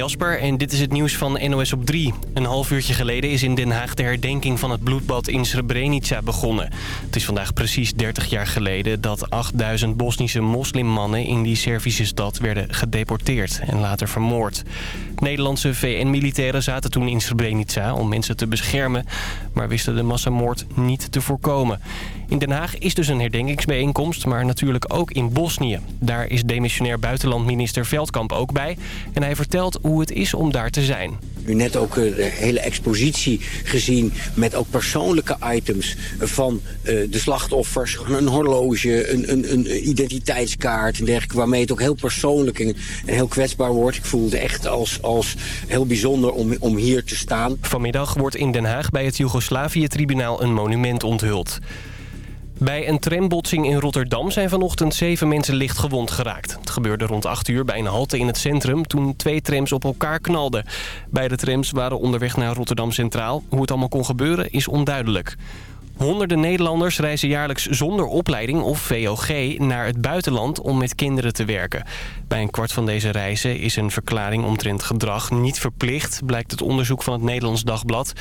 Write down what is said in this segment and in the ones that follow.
Jasper en dit is het nieuws van NOS op 3. Een half uurtje geleden is in Den Haag de herdenking van het bloedbad in Srebrenica begonnen. Het is vandaag precies 30 jaar geleden dat 8000 Bosnische moslimmannen in die Servische stad werden gedeporteerd en later vermoord. Nederlandse VN-militairen zaten toen in Srebrenica om mensen te beschermen, maar wisten de massamoord niet te voorkomen. In Den Haag is dus een herdenkingsbijeenkomst, maar natuurlijk ook in Bosnië. Daar is demissionair buitenlandminister Veldkamp ook bij en hij vertelt hoe het is om daar te zijn. U net ook eh, de hele expositie gezien met ook persoonlijke items van uh, de slachtoffers. Een horloge, een, een, een identiteitskaart en dergelijke. Waarmee het ook heel persoonlijk en, en heel kwetsbaar wordt. Ik voelde echt als, als heel bijzonder om, om hier te staan. Vanmiddag wordt in Den Haag bij het Joegoslavië-tribunaal een monument onthuld. Bij een trambotsing in Rotterdam zijn vanochtend zeven mensen licht gewond geraakt. Het gebeurde rond 8 uur bij een halte in het centrum toen twee trams op elkaar knalden. Beide trams waren onderweg naar Rotterdam Centraal. Hoe het allemaal kon gebeuren is onduidelijk. Honderden Nederlanders reizen jaarlijks zonder opleiding of VOG naar het buitenland om met kinderen te werken. Bij een kwart van deze reizen is een verklaring omtrent gedrag niet verplicht, blijkt het onderzoek van het Nederlands Dagblad.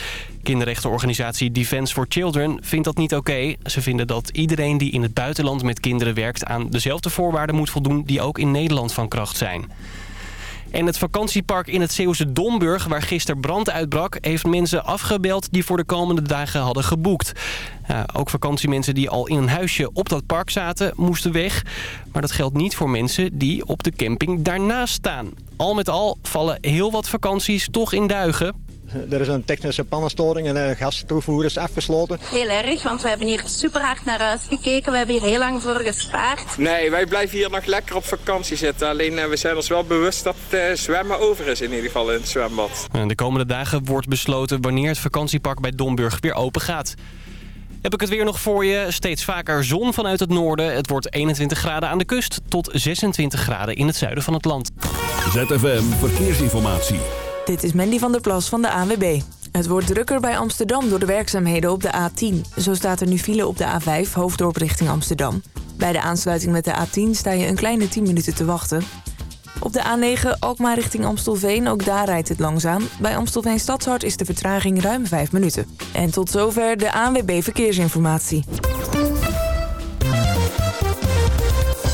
Kinderrechtenorganisatie Defence for Children vindt dat niet oké. Ze vinden dat iedereen die in het buitenland met kinderen werkt aan dezelfde voorwaarden moet voldoen die ook in Nederland van kracht zijn. En het vakantiepark in het Zeeuwse Domburg, waar gisteren brand uitbrak... heeft mensen afgebeld die voor de komende dagen hadden geboekt. Ook vakantiemensen die al in een huisje op dat park zaten, moesten weg. Maar dat geldt niet voor mensen die op de camping daarnaast staan. Al met al vallen heel wat vakanties toch in duigen. Er is een technische pannenstoring en de gastoevoer is afgesloten. Heel erg, want we hebben hier super hard naar uitgekeken. We hebben hier heel lang voor gespaard. Nee, wij blijven hier nog lekker op vakantie zitten. Alleen uh, we zijn ons wel bewust dat het uh, zwemmen over is in ieder geval in het zwembad. En de komende dagen wordt besloten wanneer het vakantiepark bij Domburg weer open gaat. Heb ik het weer nog voor je. Steeds vaker zon vanuit het noorden. Het wordt 21 graden aan de kust tot 26 graden in het zuiden van het land. ZFM Verkeersinformatie. Dit is Mandy van der Plas van de ANWB. Het wordt drukker bij Amsterdam door de werkzaamheden op de A10. Zo staat er nu file op de A5, hoofddorp richting Amsterdam. Bij de aansluiting met de A10 sta je een kleine 10 minuten te wachten. Op de A9 Alkmaar richting Amstelveen, ook daar rijdt het langzaam. Bij Amstelveen Stadshart is de vertraging ruim 5 minuten. En tot zover de ANWB Verkeersinformatie.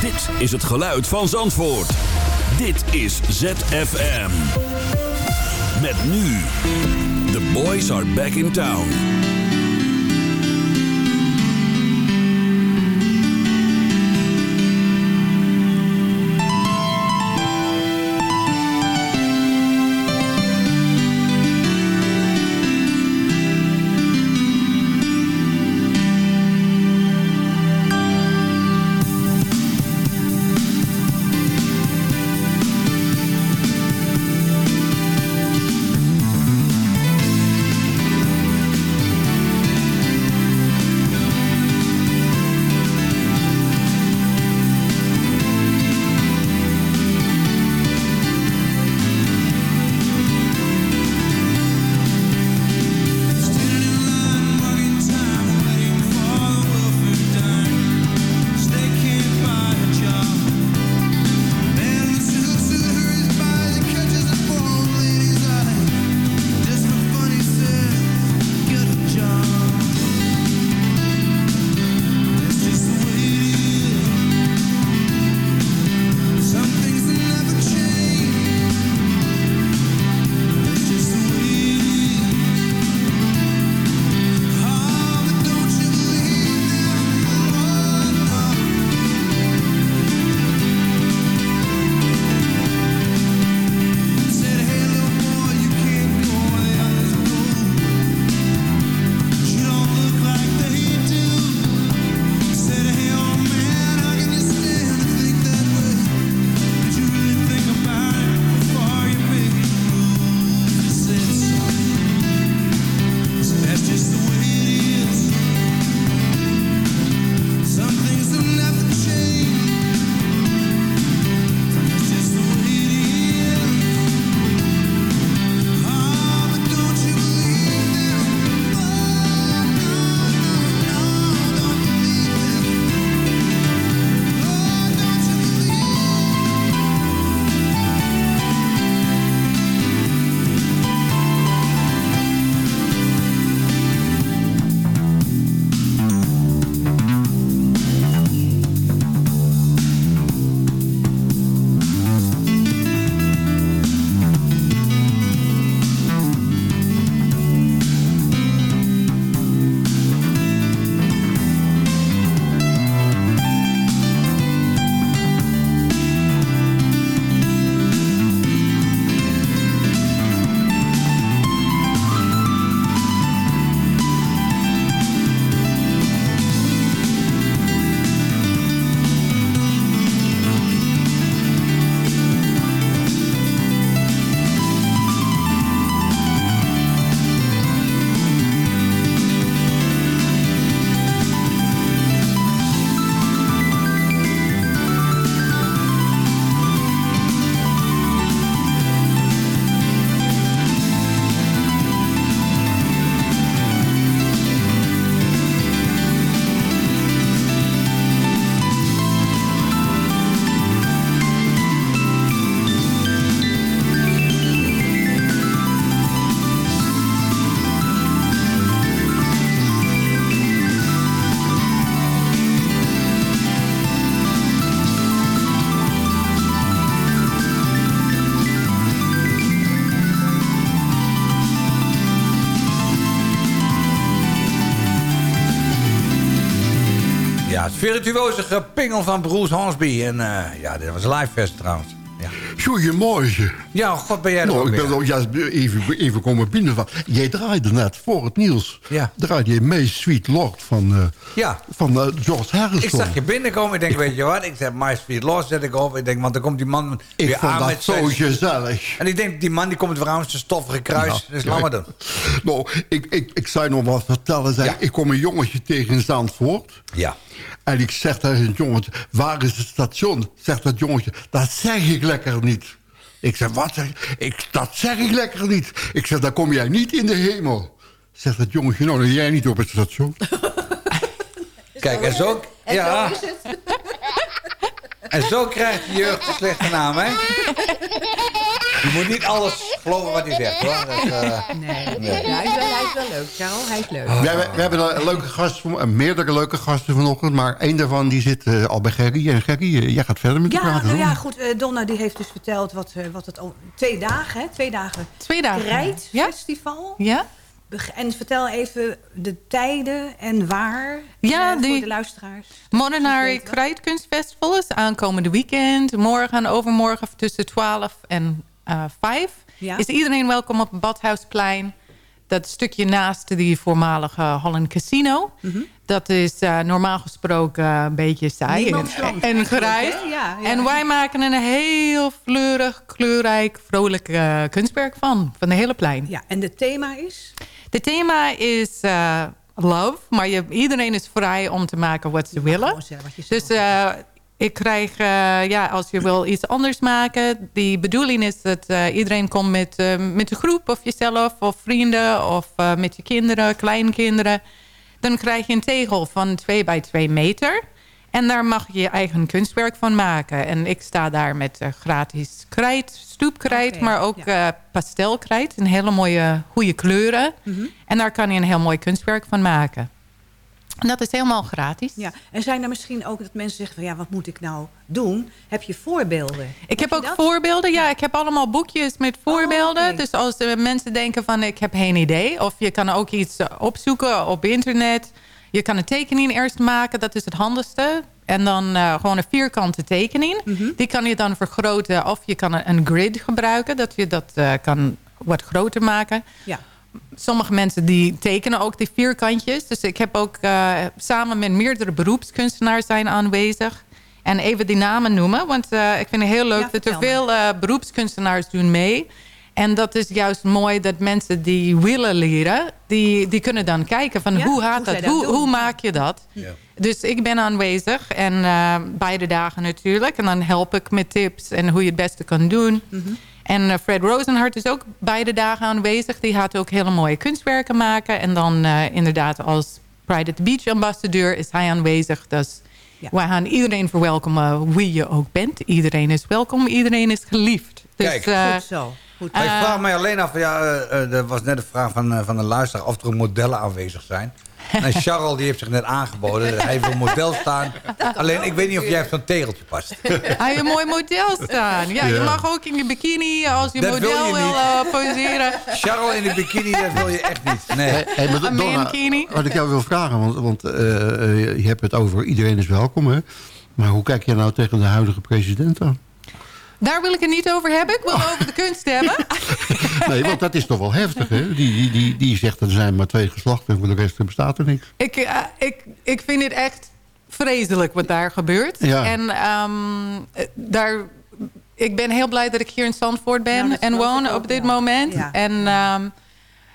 Dit is het geluid van Zandvoort. Dit is ZFM. Met nu. The boys are back in town. Virtuoze gepingel van Bruce Hornsby. En eh, ja, dit was een live fest trouwens. Ja. Goedemorgen. Ja, god ben jij er Nou, ik weer. ben ook juist even, even komen binnen. Van. Jij draaide net voor het nieuws. Ja. Draaide je May Sweet Lord van, eh, Ja. van eh, George Harrison. Ik zag je binnenkomen. Ik denk, weet je wat? Ik zeg, My Sweet Lost zet ik op. Ik denk, want dan komt die man Ik weer aan met zo zijn... gezellig. En ik denk, die man die komt weer aan zijn stoffige kruis. Ja. Dus laat maar doen. Nou, ik, ik, ik zou nog wat vertellen. Zeg. Ja. Ik kom een jongetje tegen in Zandvoort. Ja. En ik zeg tegen het jongetje, waar is het station? Zegt dat jongetje, dat zeg ik lekker niet. Ik zeg, wat zeg ik? Dat zeg ik lekker niet. Ik zeg, dan kom jij niet in de hemel. Zegt dat jongetje, nou, dan jij niet op het station. Kijk, en zo... Ja. En zo krijgt de jeugd een slechte naam, hè? Je moet niet alles geloven wat hij zegt, hoor. Dat, eh, Nee, Nee. Ja, hij, is wel, hij is wel leuk, Charles. Hij is leuk. We, hebben, we hebben een leuke eh, meerdere leuke gasten vanochtend. Maar één daarvan die zit eh, al bij Gerry. En Gerry, eh, jij gaat verder met de Ja, praten. nou ja, goed. eh, Donna die heeft dus verteld wat, eh, wat het al... Twee dagen, hè? Twee dagen. Twee dagen. Krijtfestival. Ja? Beg- En vertel even de tijden en waar. Ja, voor die- de luisteraars. Weten. Krijtkunstfestival is aankomende weekend. Morgen en overmorgen tussen 12 en 5. Ja. Is iedereen welkom op het Badhuisplein. Dat stukje naast die voormalige Holland Casino. Mhm. Dat is eh, normaal gesproken een beetje saai en, en grijs. hè? Ja, ja. En wij maken een heel fleurig, kleurrijk, vrolijk eh, kunstwerk van. Van de hele plein. Ja, en het thema is? Het thema is eh, love. Maar je, iedereen is vrij om te maken wat ze willen. Wat Dus eh, ik krijg, eh, ja, als je wil iets anders maken... die bedoeling is dat eh, iedereen komt met, eh, met de groep... of jezelf, of vrienden, of met je kinderen, kleinkinderen. Dan krijg je een tegel van 2 bij 2 meter... En daar mag je je eigen kunstwerk van maken. En ik sta daar met gratis krijt, stoepkrijt... Maar ook ja. pastelkrijt in hele mooie, goede kleuren. Mhm. En daar kan je een heel mooi kunstwerk van maken. En dat is helemaal gratis. Ja. En zijn er misschien ook dat mensen zeggen van... ja, wat moet ik nou doen? Heb je voorbeelden? Ik heb ook voorbeelden. Ja, ik heb allemaal boekjes met voorbeelden. Oh, oké. Dus als eh, mensen denken van ik heb geen idee. Of je kan ook iets eh, opzoeken op internet. Je kan een tekening eerst maken. Dat is het handigste. En dan eh, gewoon een vierkante tekening. Mhm. Die kan je dan vergroten. Of je kan een, grid gebruiken. Dat je dat kan wat groter maken. Ja. Sommige mensen die tekenen ook die vierkantjes. Dus ik heb ook eh, samen met meerdere beroepskunstenaars zijn aanwezig. En even die namen noemen. Want eh, ik vind het heel leuk Ja, dat er veel eh, beroepskunstenaars doen mee. En dat is juist mooi dat mensen die willen leren... die, die kunnen dan kijken van Ja, hoe gaat dat? dat Hoe, doen. hoe maak je dat? Dus ik ben aanwezig. En eh, beide dagen natuurlijk. En dan help ik met tips en hoe je het beste kan doen. Mhm. En eh, Fred Rosenhart is ook beide dagen aanwezig. Die gaat ook hele mooie kunstwerken maken. En dan eh, inderdaad als Pride at the Beach ambassadeur is hij aanwezig. Dus wij gaan iedereen verwelkomen wie je ook bent. Iedereen is welkom, iedereen is geliefd. Dus, Kijk. eh, Goed zo. Goed. Ik vraag mij alleen af, ja, eh, eh, er was net een vraag van, eh, van een luisteraar of er ook modellen aanwezig zijn. En Charles die heeft zich net aangeboden. Hij wil model staan. Alleen ik weet niet of jij op zo'n tegeltje past. Hij heeft een mooi model staan. Ja, je mag ook in je bikini als je Dat wil model je wil niet. eh, poseren. Charles in de bikini, dat wil je echt niet. Nee. Hey, hey, maar Een Donna, wat ik jou wil vragen, want, want eh, eh, je hebt het over iedereen is welkom. Hè? Maar hoe kijk je nou tegen de huidige president aan? Daar wil ik het niet over hebben. Ik wil het over de kunst hebben. Nee, want dat is toch wel heftig, hè? Die, die, die, die zegt er zijn maar twee geslachten en voor de rest bestaat er niks. Ik, eh, ik, ik vind het echt vreselijk wat daar gebeurt. Ja. En ehm, eh, daar, ik ben heel blij dat ik hier in Zandvoort ben en woon ook op dit moment. Ja. En ehm,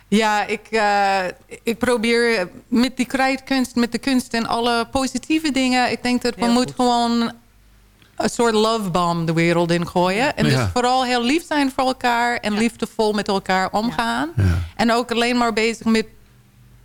ja, ik, eh, ik probeer met die krijtkunst, met de kunst en alle positieve dingen... ik denk dat we moeten gewoon een soort love bomb de wereld in gooien. En Ja. dus vooral heel lief zijn voor elkaar en liefdevol met elkaar omgaan. En ook alleen maar bezig met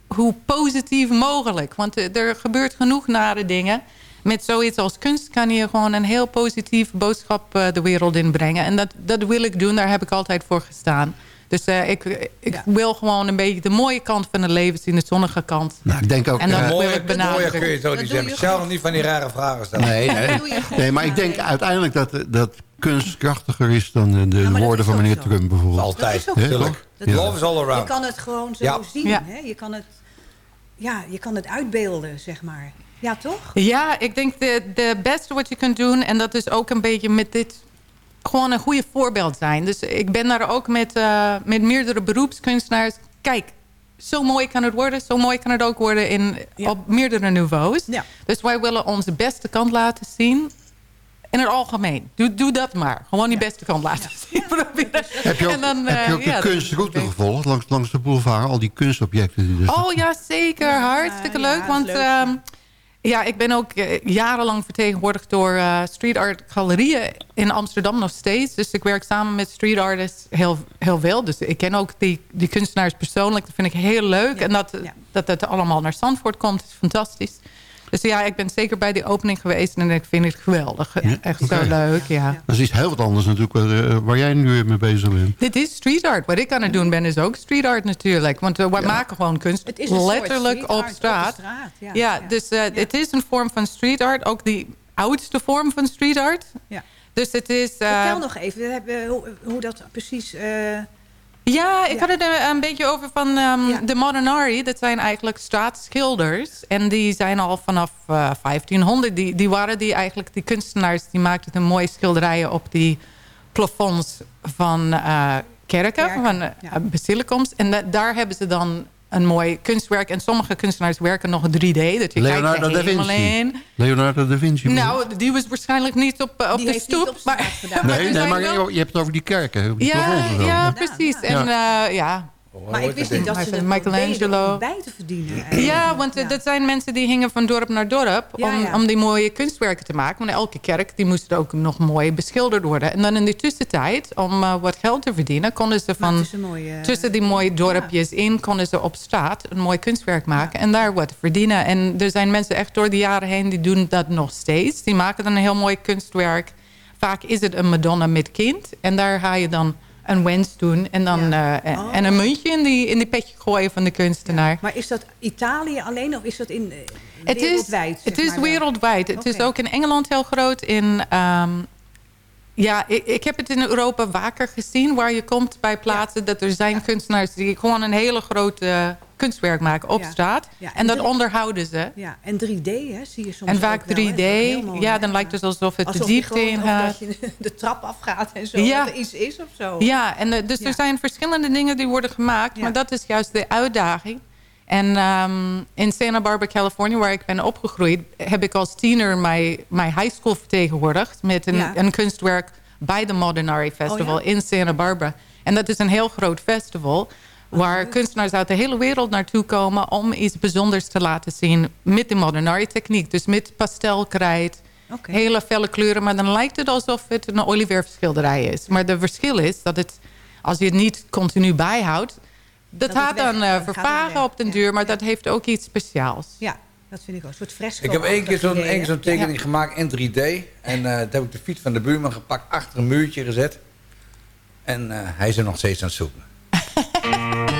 hoe positief mogelijk. Want eh, er gebeurt genoeg nare dingen. Met zoiets als kunst kan je gewoon een heel positieve boodschap eh, de wereld inbrengen. En dat, dat wil ik doen, daar heb ik altijd voor gestaan. Dus eh, ik, ik wil gewoon een beetje de mooie kant van het leven zien, de zonnige kant. Nou, ik denk ook... En dan eh, ik benadrukken. mooier kun je zo niet zeggen. Charles niet van die rare vragen stellen. Nee, nee. nee, maar ik denk uiteindelijk dat, dat kunst krachtiger is dan de, woorden van meneer zo. Trump bijvoorbeeld. Altijd? Dat Ja. Love is all Je around. kan het gewoon zo Ja. zien. Ja. Hè? Je, kan het, ja, je kan het uitbeelden, zeg maar. Ja, toch? Ja, ik denk de, de beste wat je kunt doen... en dat is ook een beetje met dit... gewoon een goede voorbeeld zijn. Dus ik ben daar ook met, uh, met meerdere beroepskunstenaars... kijk, zo mooi kan het worden. Zo mooi kan het ook worden in, ja. op meerdere niveaus. Ja. Dus wij willen onze beste kant laten zien in het algemeen. Doe, doe dat maar. Gewoon die beste kant laten zien. Heb je ook, en dan, heb je ook uh, de ja, kunstroute gevolgd langs, langs de boulevard? Al die kunstobjecten die er Oh ja, zeker. Hartstikke leuk. want leuk. Uh, ja, ik ben ook uh, jarenlang vertegenwoordigd door uh, street art galerieën in Amsterdam nog steeds. Dus ik werk samen met street artists heel, heel veel. Dus ik ken ook die, die kunstenaars persoonlijk. Dat vind ik heel leuk. Ja. En dat, ja. dat het allemaal naar Zandvoort komt, is fantastisch. Dus ja, ik ben zeker bij die opening geweest en ik vind het geweldig. Ja? Echt okay. zo leuk, ja. Dat is heel wat anders natuurlijk waar, waar, jij nu mee bezig bent. Dit is street art. Wat ik aan het doen ben is ook street art natuurlijk. Want uh, we ja. maken gewoon kunst het is letterlijk op straat. Op straat. Ja, ja, dus uh, het is een vorm van street art. Ook die oudste vorm van street art. Ja. Dus het is... Uh, Vertel nog even hoe, hoe dat precies... Ja, ik ja. had het er een beetje over van um, ja. de Modernari. Dat zijn eigenlijk straatschilders. En die zijn al vanaf uh, 1500. Die, die waren die eigenlijk, die kunstenaars... die maakten de mooie schilderijen op die plafonds van uh, kerken. Van uh, ja. basilicums. En da daar hebben ze dan een mooi kunstwerk. En sommige kunstenaars werken nog 3D. Dat je Leonardo da Vinci. Leonardo da Vinci. Nou, die was waarschijnlijk niet op, op de stoep. Op maar, nee, nee, maar wel... je hebt het over die kerken. Die ja, ja, precies. En uh, ja maar ik wist niet dat ze Michelangelo. om bij te verdienen. Eigenlijk. Ja, want ja. dat zijn mensen die hingen van dorp naar dorp... Om, ja, ja. om die mooie kunstwerken te maken. Want elke kerk die moest ook nog mooi beschilderd worden. En dan in die tussentijd, om uh, wat geld te verdienen... konden ze van mooie, tussen die mooie dorpjes in... konden ze op straat een mooi kunstwerk maken... en daar wat verdienen. En er zijn mensen echt door de jaren heen... die doen dat nog steeds. Die maken dan een heel mooi kunstwerk. Vaak is het een Madonna met kind. En daar ga je dan een wens doen. En, dan, ja. uh, oh. en een muntje in die, in die petje gooien van de kunstenaar. Ja. Maar is dat Italië alleen of is dat in, het wereldwijd? Is, het is wereldwijd. Het is ook in Engeland heel groot. In, um, ja, ik, ik, heb het in Europa vaker gezien. Waar je komt bij plaatsen dat er zijn kunstenaars... die gewoon een hele grote kunstwerk maken op ja. straat. Ja, en, en dat onderhouden ze. Ja, en 3D hè, zie je soms En vaak 3D. Wel, ja, dan lijkt het alsof het alsof de diepte in gaat. Dat je de trap afgaat en zo. Ja. Dat er iets is of zo. Ja, en uh, dus er zijn verschillende dingen die worden gemaakt. Maar dat is juist de uitdaging. En um, in Santa Barbara, Californië, waar ik ben opgegroeid... heb ik als tiener mijn, mijn high school vertegenwoordigd... met een, een kunstwerk bij de Modernary Festival oh, in Santa Barbara. En dat is een heel groot festival waar kunstenaars uit de hele wereld naartoe komen... om iets bijzonders te laten zien met de modern techniek. Dus met pastelkrijt, okay. hele felle kleuren. Maar dan lijkt het alsof het een olieverfschilderij is. Maar de verschil is dat het, als je het niet continu bijhoudt... dat, dat gaat dan uh, vervagen op den duur, maar ja. dat heeft ook iets speciaals. Ja, dat vind ik ook. Een soort fresco. Ik heb één keer zo'n zo tekening ja. gemaakt in 3D. En uh, dat heb ik de fiets van de buurman gepakt, achter een muurtje gezet. En uh, hij is er nog steeds aan het zoeken.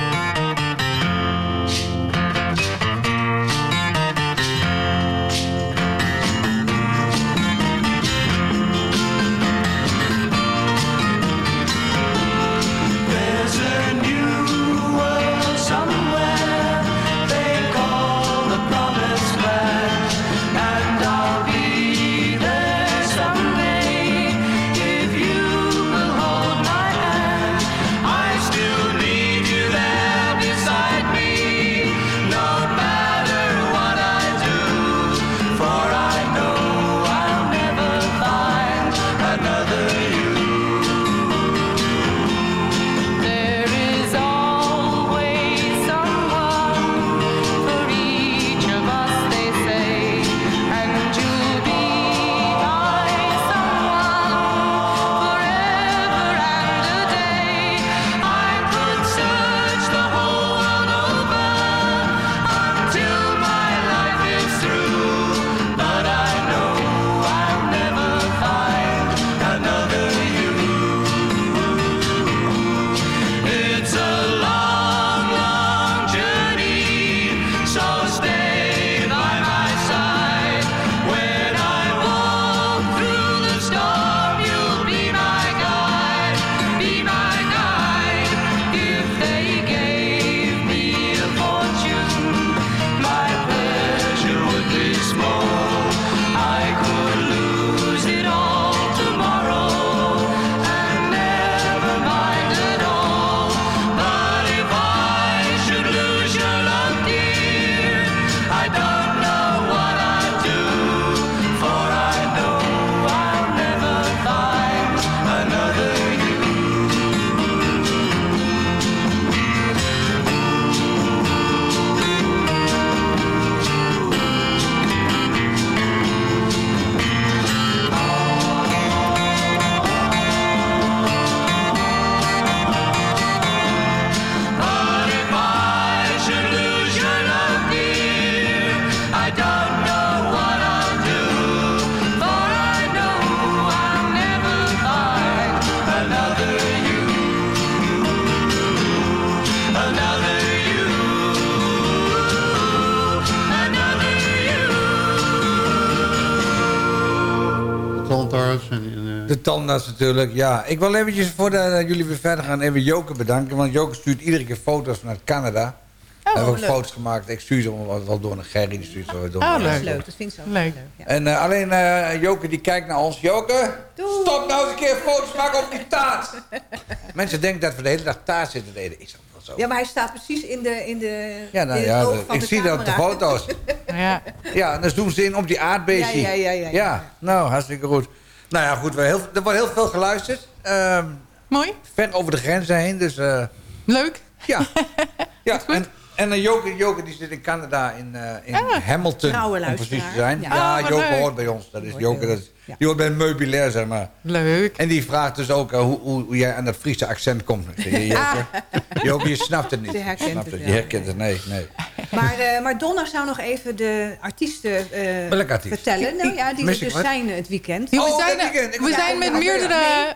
eh, natuurlijk, ja. Ik wil eventjes, voordat uh, jullie weer verder gaan, even Joke bedanken. Want Joke stuurt iedere keer foto's vanuit Canada. Oh, we hebben ook leuk. foto's gemaakt. Ik stuur ze wel, wel door naar Gerry. Die stuurt ze door Oh, naar dat is mij. leuk. Dat vind ik zo Leuk. ja. En eh, alleen eh, Joke die kijkt naar ons. Joke, stop nou eens een keer foto's maken op die taart. Mensen denken dat we de hele dag taart zitten te eten. Is dat wel zo? Ja, maar hij staat precies in de in de Ja, nou in ja, de- van ik de zie dat op de foto's. Ja. Ja, en dan doen ze in op die aardbeestje. Ja, ja, ja, ja, ja. nou, hartstikke goed. Nou ja, goed, we heel, er wordt heel veel geluisterd. Ehm, Mooi. ver over de grenzen heen, dus... eh, Leuk. ja. ja en, en uh, Joke, Joke die zit in Canada, in, eh, in Hamilton, Trouwe om precies te zijn. Ja. Ja, Oh, Joke leuk. hoort bij ons. Dat is Joke, dat is, Ja. die hoort bij meubilair, zeg maar. Leuk. En die vraagt dus ook hoe, hoe, hoe jij aan dat Friese accent komt. Ik zeg, Joke, Joke, je snapt het niet. Je herkent snapt het. Je herkent het, nee, nee. Maar, eh, maar Donna zou nog even de artiesten eh, vertellen. Nou ja, die er dus zijn het weekend. Ja, we, Oh, zijn, weekend. We, zijn met meerdere,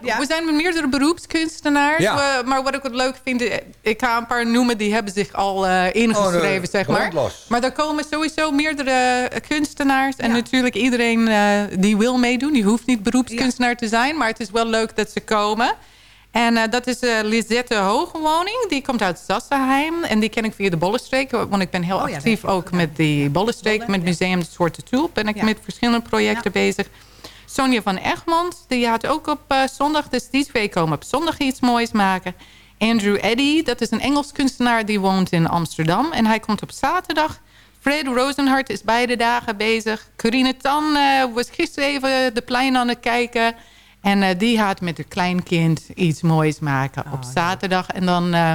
nee, ja. we zijn met meerdere beroepskunstenaars. Ja. We- maar wat ik wat leuk vind, eh, ik ga een paar noemen... die hebben zich al eh, ingeschreven, Oh, de- zeg maar. brandlos. Maar er komen sowieso meerdere kunstenaars. En Ja. natuurlijk iedereen eh, die wil meedoen. Die hoeft niet beroepskunstenaar te zijn. Maar het is wel leuk dat ze komen. En eh, dat is eh, Lisette Hogewoning. Die komt uit Sassenheim. En die ken ik via de Bollenstreek. Want ik ben heel Oh ja, actief ook met die Bollenstreek. Bollen, met ja. Museum de Zwarte Tulp. Ben ik met verschillende projecten bezig. Sonja van Egmond. Die gaat ook op eh, zondag. Dus die twee komen op zondag iets moois maken. Andrew Eddy. Dat is een Engels kunstenaar. Die woont in Amsterdam. En hij komt op zaterdag. Fred Rosenhart is beide dagen bezig. Corine Tan eh, was gisteren even de plein aan het kijken. En eh, die gaat met een kleinkind iets moois maken op zaterdag. En dan, eh,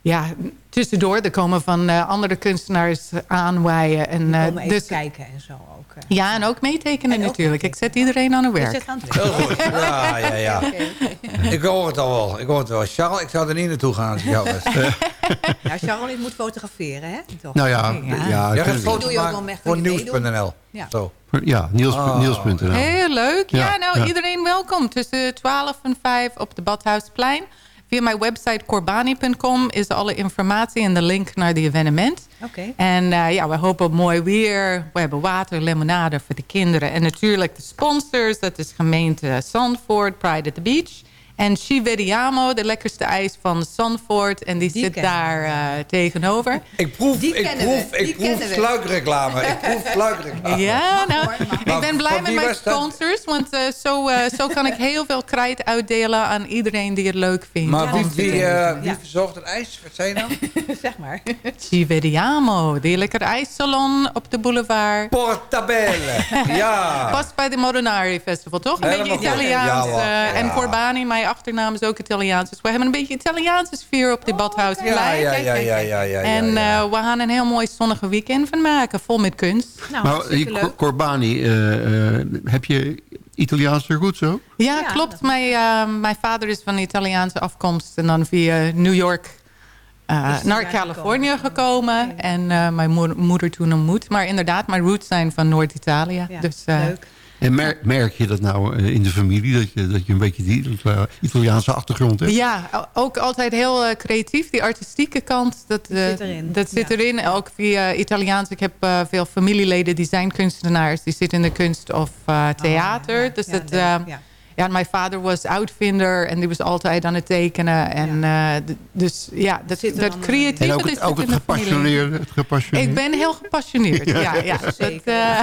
ja, tussendoor, er komen van eh, andere kunstenaars aanwaaien. En, eh, even dus, kijken en zo ook. eh. ja, en ook meetekenen En ook natuurlijk. Ik zet iedereen aan het Je werk. zit aan het werk. Heel goed. Ja, ja, ja. Ik hoor het al wel. Ik hoor het wel. Charles, ik zou er niet naartoe gaan als ik jou was. Ja, Charlotte moet fotograferen, hè? Toch? nou ja, Ja. foto's doe je ook wel voor nieuws.nl. Ja. Zo. ja Niels, Oh. Niels.nl. Heel leuk. Ja, Ja, nou, ja. iedereen welkom. Tussen 12 en 5 op de Badhuisplein. Via mijn website corbani.com is alle informatie en de link naar die evenement. Oké. En eh, ja, we hopen op mooi weer. We hebben water, limonade voor de kinderen. En natuurlijk de sponsors. Dat is gemeente Zandvoort, Pride at the Beach. En Chivediamo, de lekkerste ijs van Zandvoort. En die, Die zit daar eh, tegenover. Ik proef, Die ik proef, we, ik die proef sluikreclame. Ik proef sluikreclame. Ja, nou, hoor, mag. ik Maar ben blij met mijn sponsors. Want eh, zo, eh, zo kan ik heel veel krijt uitdelen aan iedereen die het leuk vindt. Maar wie, wie, wie Ja. verzorgt het ijs? Wat zei je nou? zeg maar. Chivediamo, die lekker ijssalon op de boulevard. Portabelle. Ja. Past bij de Modernari Festival, toch? Een beetje. Italiaans. Ja, eh, En Ja. Corbani, mijn achternaam is ook Italiaans. Dus we hebben een beetje Italiaanse sfeer op de Badhuisplein. Ja, ja, ja, ja, ja, ja. En ja. eh, we gaan een heel mooi zonnige weekend van maken, vol met kunst. Nou, Maar hartstikke die leuk. Cor- Corbani, eh, eh, heb je Italiaans er goed zo? Ja, Ja, klopt. Mijn, eh, mijn vader is van Italiaanse afkomst. En dan via New York eh, hij naar Californië gekomen? gekomen. En eh, mijn moeder, moeder toen ontmoet. Maar inderdaad, mijn roots zijn van Noord-Italië. Ja, dus, eh, leuk. En mer- merk je dat nou eh, in de familie, dat je, dat je een beetje die Itali- Italiaanse achtergrond hebt? Ja, ook altijd heel eh, creatief. Die artistieke kant, dat, eh, zit erin. dat zit Ja. erin. Ook via Italiaans. Ik heb eh, veel familieleden die zijn kunstenaars. Die zitten in de kunst of eh, theater. Oh, ja. Dus Ja, dat, leuk, eh, ja. ja, mijn vader was uitvinder en die was altijd aan het tekenen. En, eh, dus ja, dat, Zit dat allemaal creatieve... En ook dat het, ook in het gepassioneerde. Het gepassioneerde. Ik ben heel gepassioneerd. ja, ja, dat, Zeker, eh,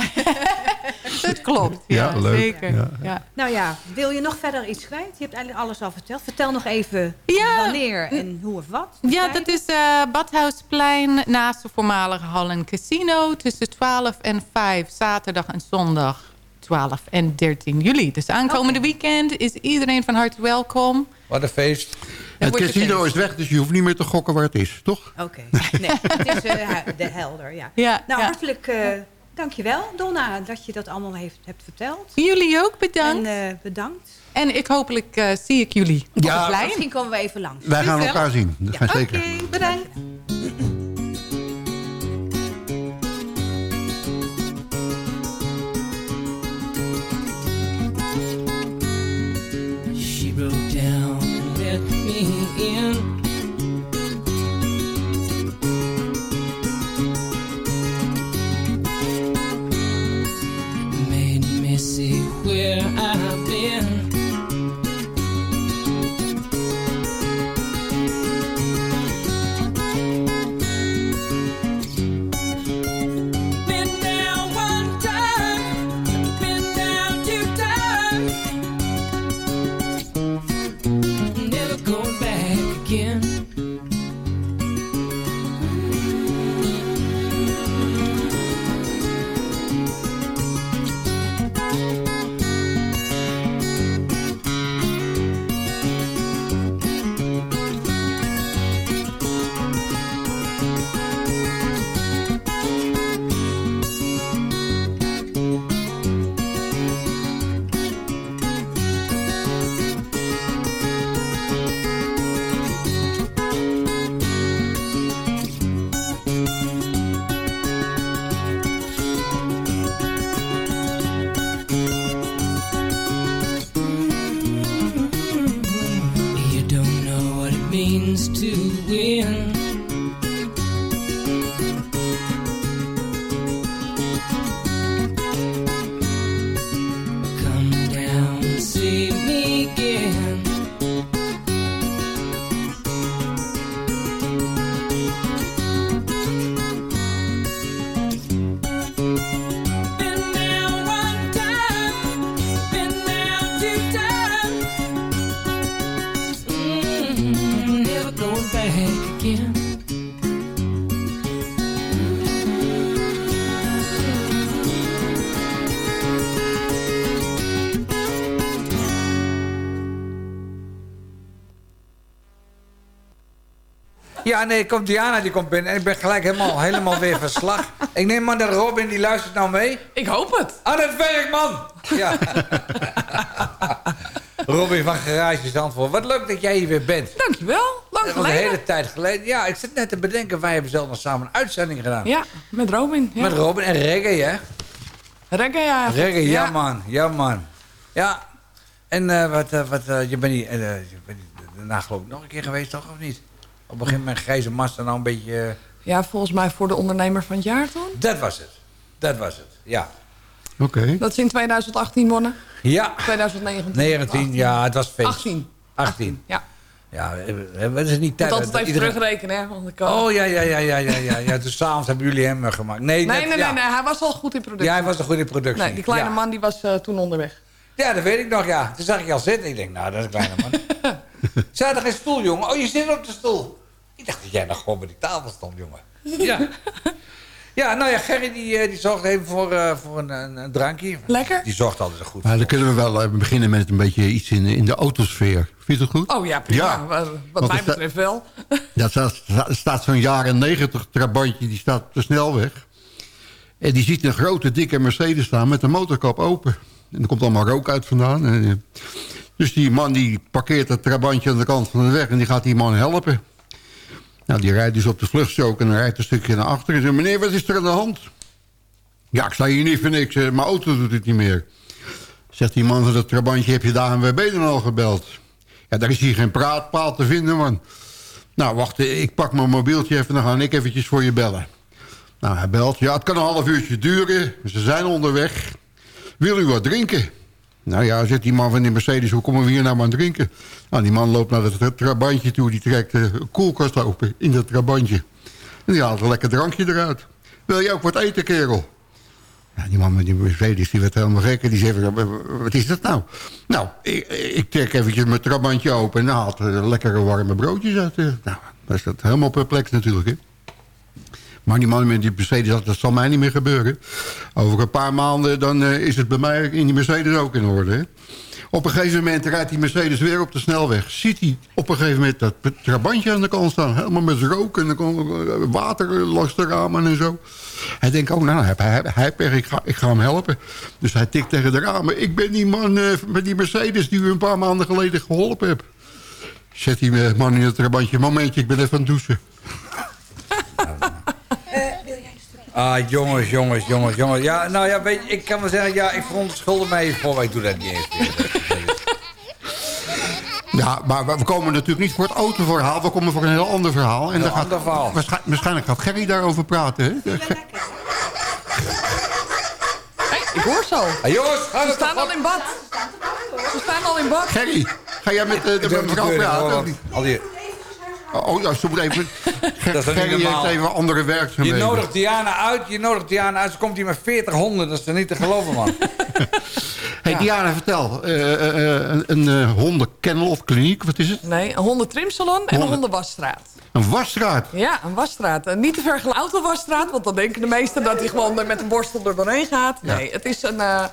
dat klopt. Ja, Ja, leuk. zeker. Ja. Ja. Nou ja, wil je nog verder iets kwijt? Je hebt eigenlijk alles al verteld. Vertel nog even Ja. wanneer en hoe of wat. Ja, dat is eh, Badhuisplein naast de voormalige Hall en Casino. Tussen 12 en 5, zaterdag en zondag 12 en 13 juli. Dus aankomende weekend is iedereen van harte welkom. Wat een feest. het casino is weg, dus je hoeft niet meer te gokken waar het is, toch? Oké, nee, het is eh, de helder, ja. Ja, Nou, ja. hartelijk uh, dankjewel, Donna, dat je dat allemaal heeft, hebt verteld. Jullie ook bedankt. En uh, bedankt. En ik hopelijk uh, zie ik jullie Ja. Misschien komen we even langs. Wij gaan elkaar zien. Dat Ja. gaan Oké, zeker. bedankt. Ja, nee, komt Diana die komt binnen en ik ben gelijk helemaal, helemaal weer verslag. Ik neem aan dat Robin, die luistert nou mee. Ik hoop het. Aan het werk, man! Ja. Robin van Garage Zandvoort. Wat leuk dat jij hier weer bent. Dankjewel. Lang was een geleden. hele tijd geleden. Ja, ik zit net te bedenken, wij hebben zelf nog samen een uitzending gedaan. Ja, met Robin. Ja. Met Robin en Reggae, hè? Reggae, ja. Reggae, ja, man. Ja, man. Ja. En eh, wat, eh, wat, eh, je bent eh, je bent niet daarna geloof ik nog een keer geweest, toch? Of niet? Op een gegeven moment grijze master nou een beetje... eh, Ja, volgens mij voor de ondernemer van het jaar toen. dat was het. Dat was het, ja. Oké. Dat is in 2018 wonnen. Ja. 2019. 19, ja, het was feest. 18. 18. Ja. Ja, eh, eh, wat is het niet tijd? altijd dat even iedereen- terugrekenen, hè. Want ik, eh, Oh, ja, ja, ja, ja, ja, ja. ja. Dus s'avonds hebben jullie hem eh, gemaakt. Nee, nee, net- nee, ja. nee, nee, hij was al goed in productie. Ja, hij was een goede productie. Nee, die kleine Ja. man die was eh, toen onderweg. Ja, dat weet ik nog, ja. Toen zag ik je al zitten. Ik denk, nou, dat is een kleine man. Zat er geen stoel, jongen? Oh, je zit op de stoel. Ik dacht dat jij nog gewoon bij die tafel stond, jongen. Ja. Ja, nou ja, Gerry die, eh, die zorgt even voor, eh, voor een, een, een drankje. Lekker. Die zorgt altijd goed. Maar dan kunnen we wel eh, beginnen met een beetje iets in, in de autosfeer. Vind je het goed? Oh ja, prima. Ja. Wat, Want mij betreft wel. Ja, er staat, staat zo'n jaren negentig trabantje, die staat op de snelweg. En die ziet een grote, dikke Mercedes staan met de motorkap open. En er komt allemaal rook uit vandaan. En, dus die man die parkeert dat trabantje aan de kant van de weg... en die gaat die man helpen. Nou, die rijdt dus op de vluchtstrook en rijdt een stukje naar achter. En zegt, meneer, wat is er aan de hand? Ja, ik sta hier niet voor niks. eh, Mijn auto doet het niet meer. Zegt die man van dat trabantje, heb je de ANWB dan al gebeld? Ja, daar is hier geen praatpaal te vinden, man. Nou, wacht, ik pak mijn mobieltje even... dan ga ik eventjes voor je bellen. Nou, hij belt. Ja, het kan een half uurtje duren. Ze zijn onderweg. Wil u wat drinken? Nou ja, zegt die man van die Mercedes... hoe komen we hier nou aan drinken? Nou, die man loopt naar het trabantje toe. Die trekt de koelkast open in dat trabantje. En die haalt een lekker drankje eruit. Wil je ook wat eten, kerel? Ja, die man met die Mercedes die werd helemaal gek. En die zei, wat is dat nou? Nou, ik, ik trek eventjes mijn trabantje open... en haalt er lekkere warme broodjes uit. eh. Nou, is dat helemaal perplex natuurlijk, hè? Maar die man met die Mercedes, dat, dat zal mij niet meer gebeuren. Over een paar maanden dan eh, is het bij mij in die Mercedes ook in orde. Hè? Op een gegeven moment rijdt die Mercedes weer op de snelweg. Ziet hij op een gegeven moment dat trabantje aan de kant staan. Helemaal met rook en water langs de ramen en zo. Hij denkt, oh nou, hij, hij- ik, ga, ik ga hem helpen. Dus hij tikt tegen de ramen. Ik ben die man eh, met die Mercedes die u een paar maanden geleden geholpen hebt. Zet die eh, man in het trabantje. Momentje, ik ben even aan het douchen. Ah, jongens, jongens, jongens, jongens. Ja, nou ja, weet je, ik kan wel zeggen, ja, ik verontschuldig mij voor, ik doe dat niet eens meer. Ja, maar we komen natuurlijk niet voor het autoverhaal. We komen voor een heel ander verhaal. En Een gaat, ander verhaal. waarschijn- waarschijnlijk gaat Gerry daarover praten. Hè? Ik hoor zo. Hey, jongens, gaan we staan al in bad. Ze staan al in bad. Gerry, ga jij met eh, de, de mevrouw praten? al die- Oh ja, ze moet even... Dat is Gerry heeft normaal? even andere Je werkzaamheden. nodigt Diana uit, je nodigt Diana uit. Ze komt hier met 40 honden, dat is er niet te geloven, man. Hey Diana, vertel. eh, eh, eh, een een hondenkennel of kliniek, wat is het? Nee, een hondentrimsalon en een Honden- hondenwasstraat. Een wasstraat. Ja, een wasstraat. En niet te met een autowasstraat, want dan denken de meesten dat hij gewoon met een borstel er doorheen gaat. Nee, het is een, eh,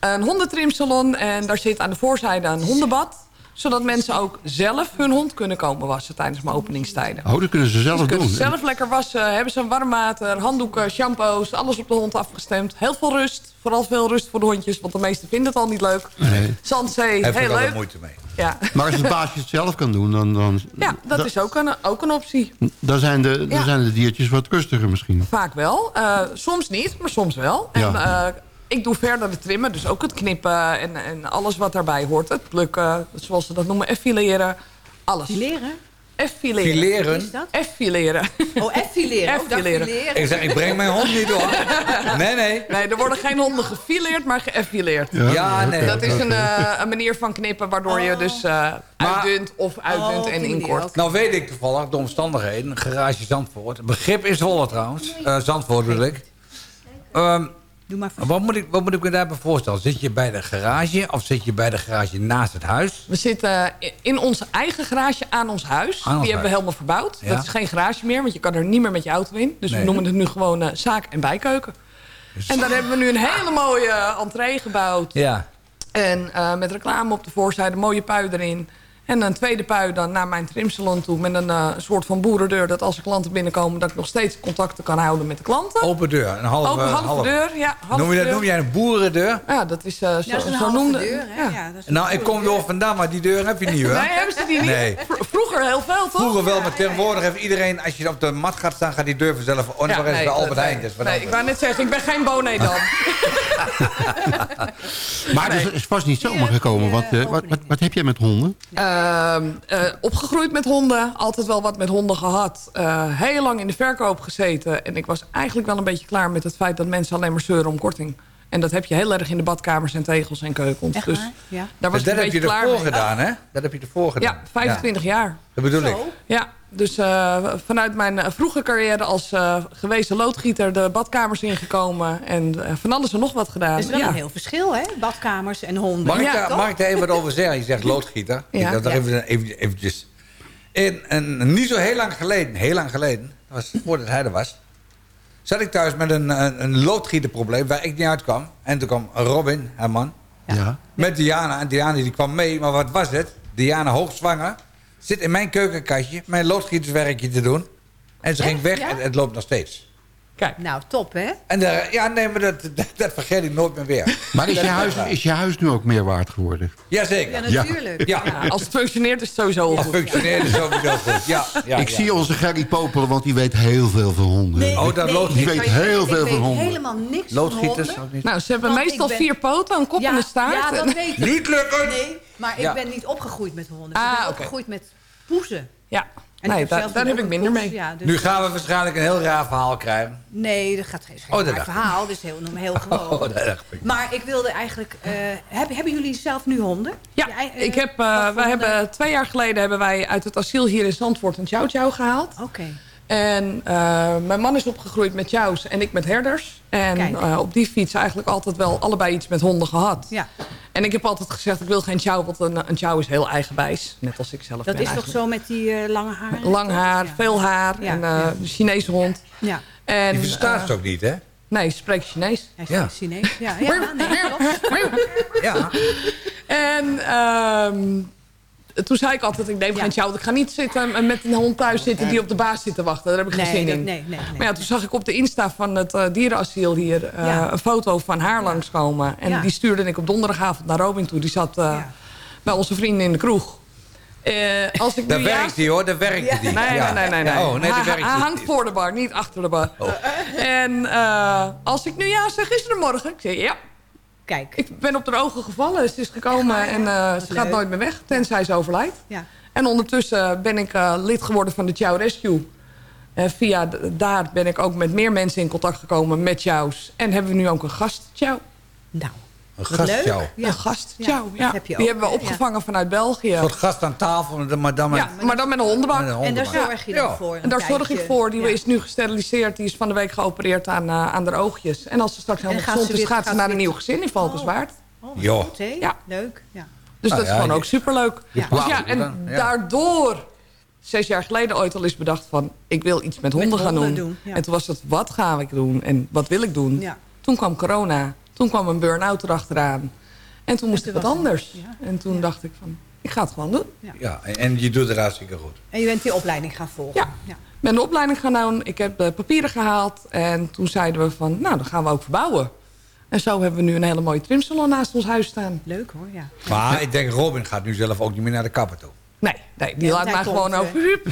een hondentrimsalon en daar zit aan de voorzijde een hondenbad. Zodat mensen ook zelf hun hond kunnen komen wassen tijdens mijn openingstijden. Oh, dat kunnen ze zelf doen. ze zelf lekker wassen, hebben ze een warm water, handdoeken, shampoos, alles op de hond afgestemd. Heel veel rust, vooral veel rust voor de hondjes, want de meesten vinden het al niet leuk. Nee. Zandzee, Heb heel er leuk. moeite mee. Ja, Maar als het baasje het zelf kan doen, dan, dan, ja dat is ook een, ook een optie. dan, zijn de, dan Ja. zijn de diertjes wat rustiger misschien. Vaak wel. Eh, soms niet, maar soms wel. En Ja. eh, ik doe verder de trimmen, dus ook het knippen en, en alles wat daarbij hoort. Het plukken, zoals ze dat noemen, en fileren. Alles. Fileren? F-fileren. Oh, F-fileren. Oh, ik dacht F-fileren. fileren. Ik zeg, ik breng mijn hond niet door. Nee, nee. Nee, er worden geen honden gefileerd, maar geëffileerd. Ja, Ja, nee. Dat is een, eh, een manier van knippen waardoor je dus eh uitdunt of uitdunt Oh, en inkort. Nou weet ik toevallig de omstandigheden. Garage Zandvoort. Begrip is Zwolle trouwens. Eh, Zandvoort bedoel ik. Ehm, Doe maar wat, moet ik, wat moet ik me daarbij voorstellen? Zit je bij de garage of zit je bij de garage naast het huis? We zitten in onze eigen garage aan ons huis. Aan ons Die hebben we helemaal verbouwd. Ja. Dat is geen garage meer, want je kan er niet meer met je auto in. Dus Nee. we noemen het nu gewoon eh, zaak- en bijkeuken. En daar hebben we nu een hele mooie entree gebouwd. Ja. En eh, met reclame op de voorzijde, mooie pui erin. En een tweede pui dan naar mijn trimsalon toe... met een eh, soort van boerendeur... dat als er klanten binnenkomen... dat ik nog steeds contacten kan houden met de klanten. Open deur. Een halve, Open halve halve- deur, ja. halve Noem, je dat, deur. noem jij een boerendeur? Ja, dat is eh, zo, dat is een zo noemde... deur? Ja. Ja, dat is een Nou, ik kom door vandaan, maar die deur heb je niet, hoor. Nee, hebben ze die niet? Nee. Vro- Vroeger heel veel, toch? Vroeger wel, maar tegenwoordig heeft iedereen... als je op de mat gaat staan, gaat die deur vanzelf... Oh, Ja, is de Albert Heijn. dus Nee, ik wou net zeggen, ik ben geen Bonedam. Maar het is- is vast niet zomaar gekomen. Wat, eh, wat, wat, wat heb jij met honden? Ehm, eh, opgegroeid met honden, altijd wel wat met honden gehad. Eh, heel lang in de verkoop gezeten. En ik was eigenlijk wel een beetje klaar met het feit dat mensen alleen maar zeuren om korting. En dat heb je heel erg in de badkamers en tegels en keukens. Echt dus? Ja. daar was Dus dat heb je ervoor gedaan, hè? Dat heb je ervoor gedaan. Ja, 25 jaar. Dat bedoel ik. Ja, dus eh, vanuit mijn eh, vroege carrière als eh, gewezen loodgieter de badkamers ingekomen. En van alles en nog wat gedaan. Er is wel ja. een heel verschil, hè? Badkamers en honden. Mag ik, Ja, daar, toch? mag ik daar even wat over zeggen? Je zegt loodgieter. Ja. Ik dacht daar Ja. even, even, eventjes. In, een, niet zo heel lang geleden, heel lang geleden, dat was voordat hij er was... zat ik thuis met een, een, een loodgieterprobleem waar ik niet uitkwam. En toen kwam Robin, haar man, Ja. met Diana. En Diana die kwam mee, maar wat was het? Diana hoogzwanger, zit in mijn keukenkastje... mijn loodgieterswerkje te doen. En ze ging weg Ja? en het loopt nog steeds. Kijk. Nou, top, hè? En daar- ja, nee, maar dat, dat, dat vergeet ik nooit meer weer. Maar is je, huis, is je huis nu ook meer waard geworden? Jazeker. Ja, natuurlijk. Ja. Ja, als het functioneert is het sowieso Als goed. functioneert is sowieso goed. Ja, ja, ik ja. zie onze Gerry popelen, want die weet heel veel van honden. Nee, Oh, dat nee, loopt Die weet heel veel ik van weet honden. helemaal niks Loodgieters ook honden. niet. Nou, ze hebben Want meestal ben- vier poten, een kop ja, en een staart. Ja, dat weet ik. Niet lukken! Nee, maar ik Ja. ben niet opgegroeid met honden. Ah, ik ben oké. opgegroeid met poezen. Ja, En nee, daar, dus heb ik minder mee. Ja, dus Nu gaan we waarschijnlijk een heel raar verhaal krijgen. Nee, dat gaat geen, geen Oh, dat raar verhaal. Dat is heel, heel gewoon. Oh, dat dacht ik. Maar ik wilde eigenlijk... eh, hebben, hebben jullie zelf nu honden? Ja, eh, ik heb, eh voor wij honden? hebben, twee jaar geleden hebben wij uit het asiel hier in Zandvoort een chow chow gehaald. Oké. En eh, mijn man is opgegroeid met chows en ik met herders. En eh, op die fiets eigenlijk altijd wel allebei iets met honden gehad. Ja, En ik heb altijd gezegd, ik wil geen chow, want een, een chow is heel eigenwijs. Net als ik zelf dat ben is toch zo met die eh, lange haren? Lang haar, Ja. veel haar Ja, en eh, de Chinese hond. Ja, En, Die verstaat het ook niet, hè? Nee, ze spreekt Chinees. hij is Ja. Chinees. Ja, ja nee. Ja. En ehm, toen zei ik altijd, ik neem Ja. geen chow. Ik ga niet zitten met een hond thuis zitten die op de baas zit te wachten. Daar heb ik geen Nee, zin dat- in. nee, nee, nee. Maar ja, toen zag ik op de Insta van het eh, dierenasiel hier eh, Ja. een foto van haar langskomen. En Ja. die stuurde ik op donderdagavond naar Robin toe. Die zat eh, Ja. bij onze vrienden in de kroeg. Eh, als ik Daar nu ja- werkt hij, hoor. Daar werkt hij. Nee, Ja. nee, nee, nee. nee. Oh, nee, hij, werkt hij hij hangt voor de bar, niet achter de bar. En eh, als ik nu ja zeg, is er morgen? Ik zeg ja. Kijk. Ik ben op de ogen gevallen. Ze is gekomen en eh, ze gaat nooit meer weg. Tenzij ze overlijdt. Ja. En ondertussen ben ik eh, lid geworden van de Chow Rescue. En via d- daar ben ik ook met meer mensen in contact gekomen met chows. En hebben we nu ook een gast chow. Nou, Een gastjouw. Ja. Een gast Ja, heb je Die hebben we opgevangen vanuit België. Een soort gast aan tafel, maar dan met, ja, maar dan met een hondenbak. met een En daar zorg je dan Ja. voor. En daar zorg ik voor. Die is nu gesteriliseerd. Die is van de week geopereerd aan, eh, aan haar oogjes. En als ze straks helemaal gaat ze gezond is, weer- gaat ze naar een nieuw gezin in Valkenswaard. Oh, Ja. goed, hè? Ja. Leuk. Ja. Dus Nou dat is gewoon je- ook superleuk. Ja. Dus en dan, ja. daardoor, zes jaar geleden ooit al eens bedacht van... ik wil iets met honden gaan honden doen. doen, ja. En toen was het, wat gaan ik doen en wat wil ik doen? Ja. Toen kwam corona. Toen kwam een burn-out erachteraan. En toen moest toen het wat anders. ja. En toen dacht ik van, ik ga het gewoon doen. Ja, en- en je doet het hartstikke goed. En je bent die opleiding gaan volgen. Ja. ja. Ik ben de opleiding gaan doen. Ik heb de papieren gehaald. En toen zeiden we van, nou, dan gaan we ook verbouwen. En zo hebben we nu een hele mooie trimsalon naast ons huis staan. Leuk hoor, ja. Maar ik denk, Robin gaat nu zelf ook niet meer naar de kapper toe. Nee, nee die Ja, laat komt, gewoon eh, over. Hup.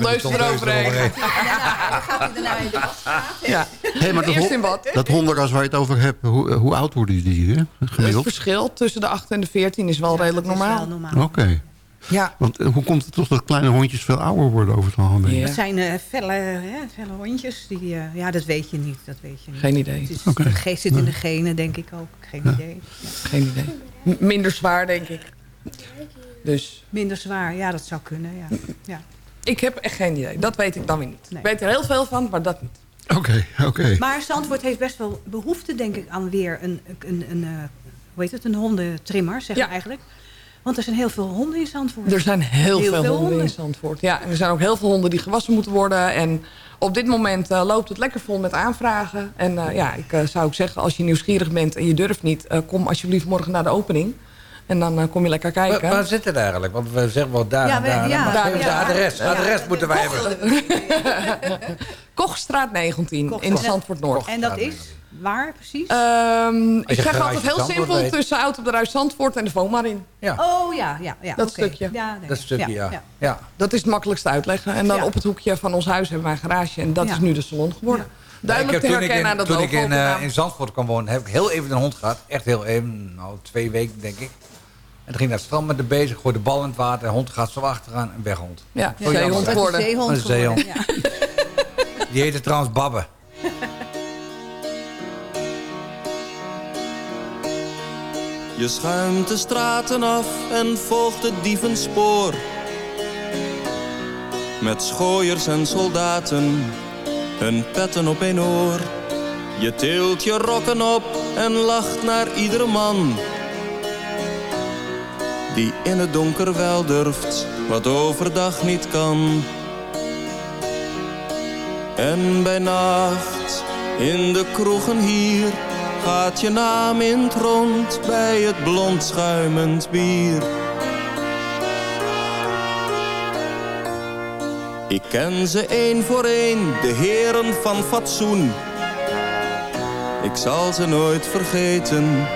Neus eroverheen. Dan gaat hij daarna in de wasstraat. Ja. Hey, maar dat, Eerst hon- in bad. dat hondenras waar je het over hebt, hoe, hoe oud worden die dieren Het gemiddeld? verschil tussen de 8 en de 14 is wel redelijk Dat is wel normaal. normaal. Oké. Ja. Want eh, hoe komt het toch dat kleine hondjes veel ouder worden over het algemeen? Dat zijn eh, felle, hè, felle hondjes. Die, eh, ja, dat weet je niet. Dat weet je niet. Geen idee. Het is, Oké. De geest zit in de genen, denk ik ook. Geen idee. Ja. Geen idee. M- minder zwaar, denk ik. Dus Minder zwaar, ja, dat zou kunnen. Ja. Ja. ik heb echt geen idee. Dat weet ik dan weer niet. Nee. Ik weet er heel veel van, maar dat niet. Oké, oké. Maar Zandvoort heeft best wel behoefte, denk ik, aan weer een, een, een, eh, hoe heet het, een hondentrimmer, zeg Ja. maar eigenlijk. Want er zijn heel veel honden in Zandvoort. Er zijn heel, veel, honden, in Zandvoort. Ja, en er zijn ook heel veel honden die gewassen moeten worden. En op dit moment eh, loopt het lekker vol met aanvragen. En eh, ja, ik zou ook zeggen, als je nieuwsgierig bent en je durft niet... eh, kom alsjeblieft morgen naar de opening. En dan eh, kom je lekker kijken. Waar, waar zit het eigenlijk? Want we zeggen wel daar Ja, en daar. ja, maar daar- ja. de adres. Ja. Adres moeten wij hebben. Kochstraat 19 in Zandvoort Noord. En dat is waar precies? Ehm, ik zeg altijd heel simpel weet. tussen Autobedrijf Zandvoort en de Vomarin. Ja, oh ja, ja, ja. Dat stukje. Ja, nee. dat stukje, ja. ja. Dat is het makkelijkste uitleggen. En dan Ja. op het hoekje van ons huis hebben wij een garage. En dat Ja. is nu de salon geworden. Duidelijk ik heb, te toen ik herkennen aan dat toen ik in, op de eh, in Zandvoort kwam wonen, heb ik heel even een hond gehad. Echt heel even, nou twee weken denk ik. En toen ging naar het strand met de bezig, gooide de bal in het water. De hond gaat zo achteraan en weghond. Ja, jammer. zeehond Dat is worden. een zeehond Een zeehond. geworden, ja. Die heette trouwens Babbe. Je schuimt de straten af en volgt het dievenspoor. Met schooiers en soldaten, hun petten op een oor. Je tilt je rokken op en lacht naar iedere man. Die in het donker wel durft, wat overdag niet kan. En bij nacht, in de kroegen hier, gaat je naam in het rond bij het blond schuimend bier. Ik ken ze één voor één, de heren van fatsoen. Ik zal ze nooit vergeten,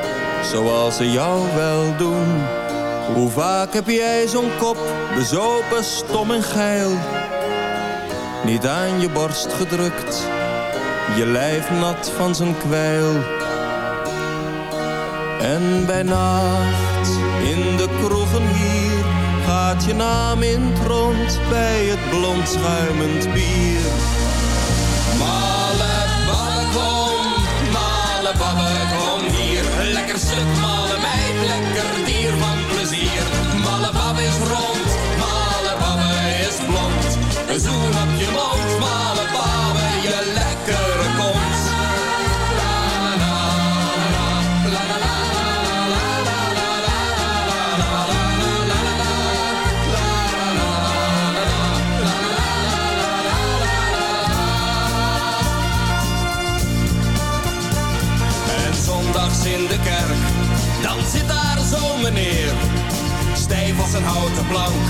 zoals ze jou wel doen. Hoe vaak heb jij zo'n kop, bezopen, stom en geil. Niet aan je borst gedrukt, je lijf nat van zijn kwijl. En bij nacht, in de kroegen hier, gaat je naam in het rond bij het blond schuimend bier. Male babbe kom, male babbe kom hier. Lekker stuk male meid, lekker dier is rond, babbe is blond. Een zoen op je mond, babbe, je lekkere kont. La la la la la la la la En zondags in de kerk, dan zit daar zo'n meneer. Stijf als een houten plank,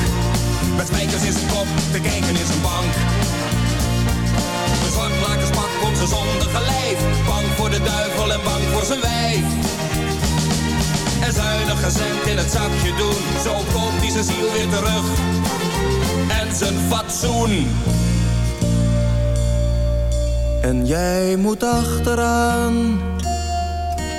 met spijkers in zijn kop, te kijken in zijn bank. Een zwartlakerspak om zijn zondige lijf, bang voor de duivel en bang voor zijn wijf. En zuinig cent in het zakje doen, zo koopt hij zijn ziel weer terug. En zijn fatsoen. En jij moet achteraan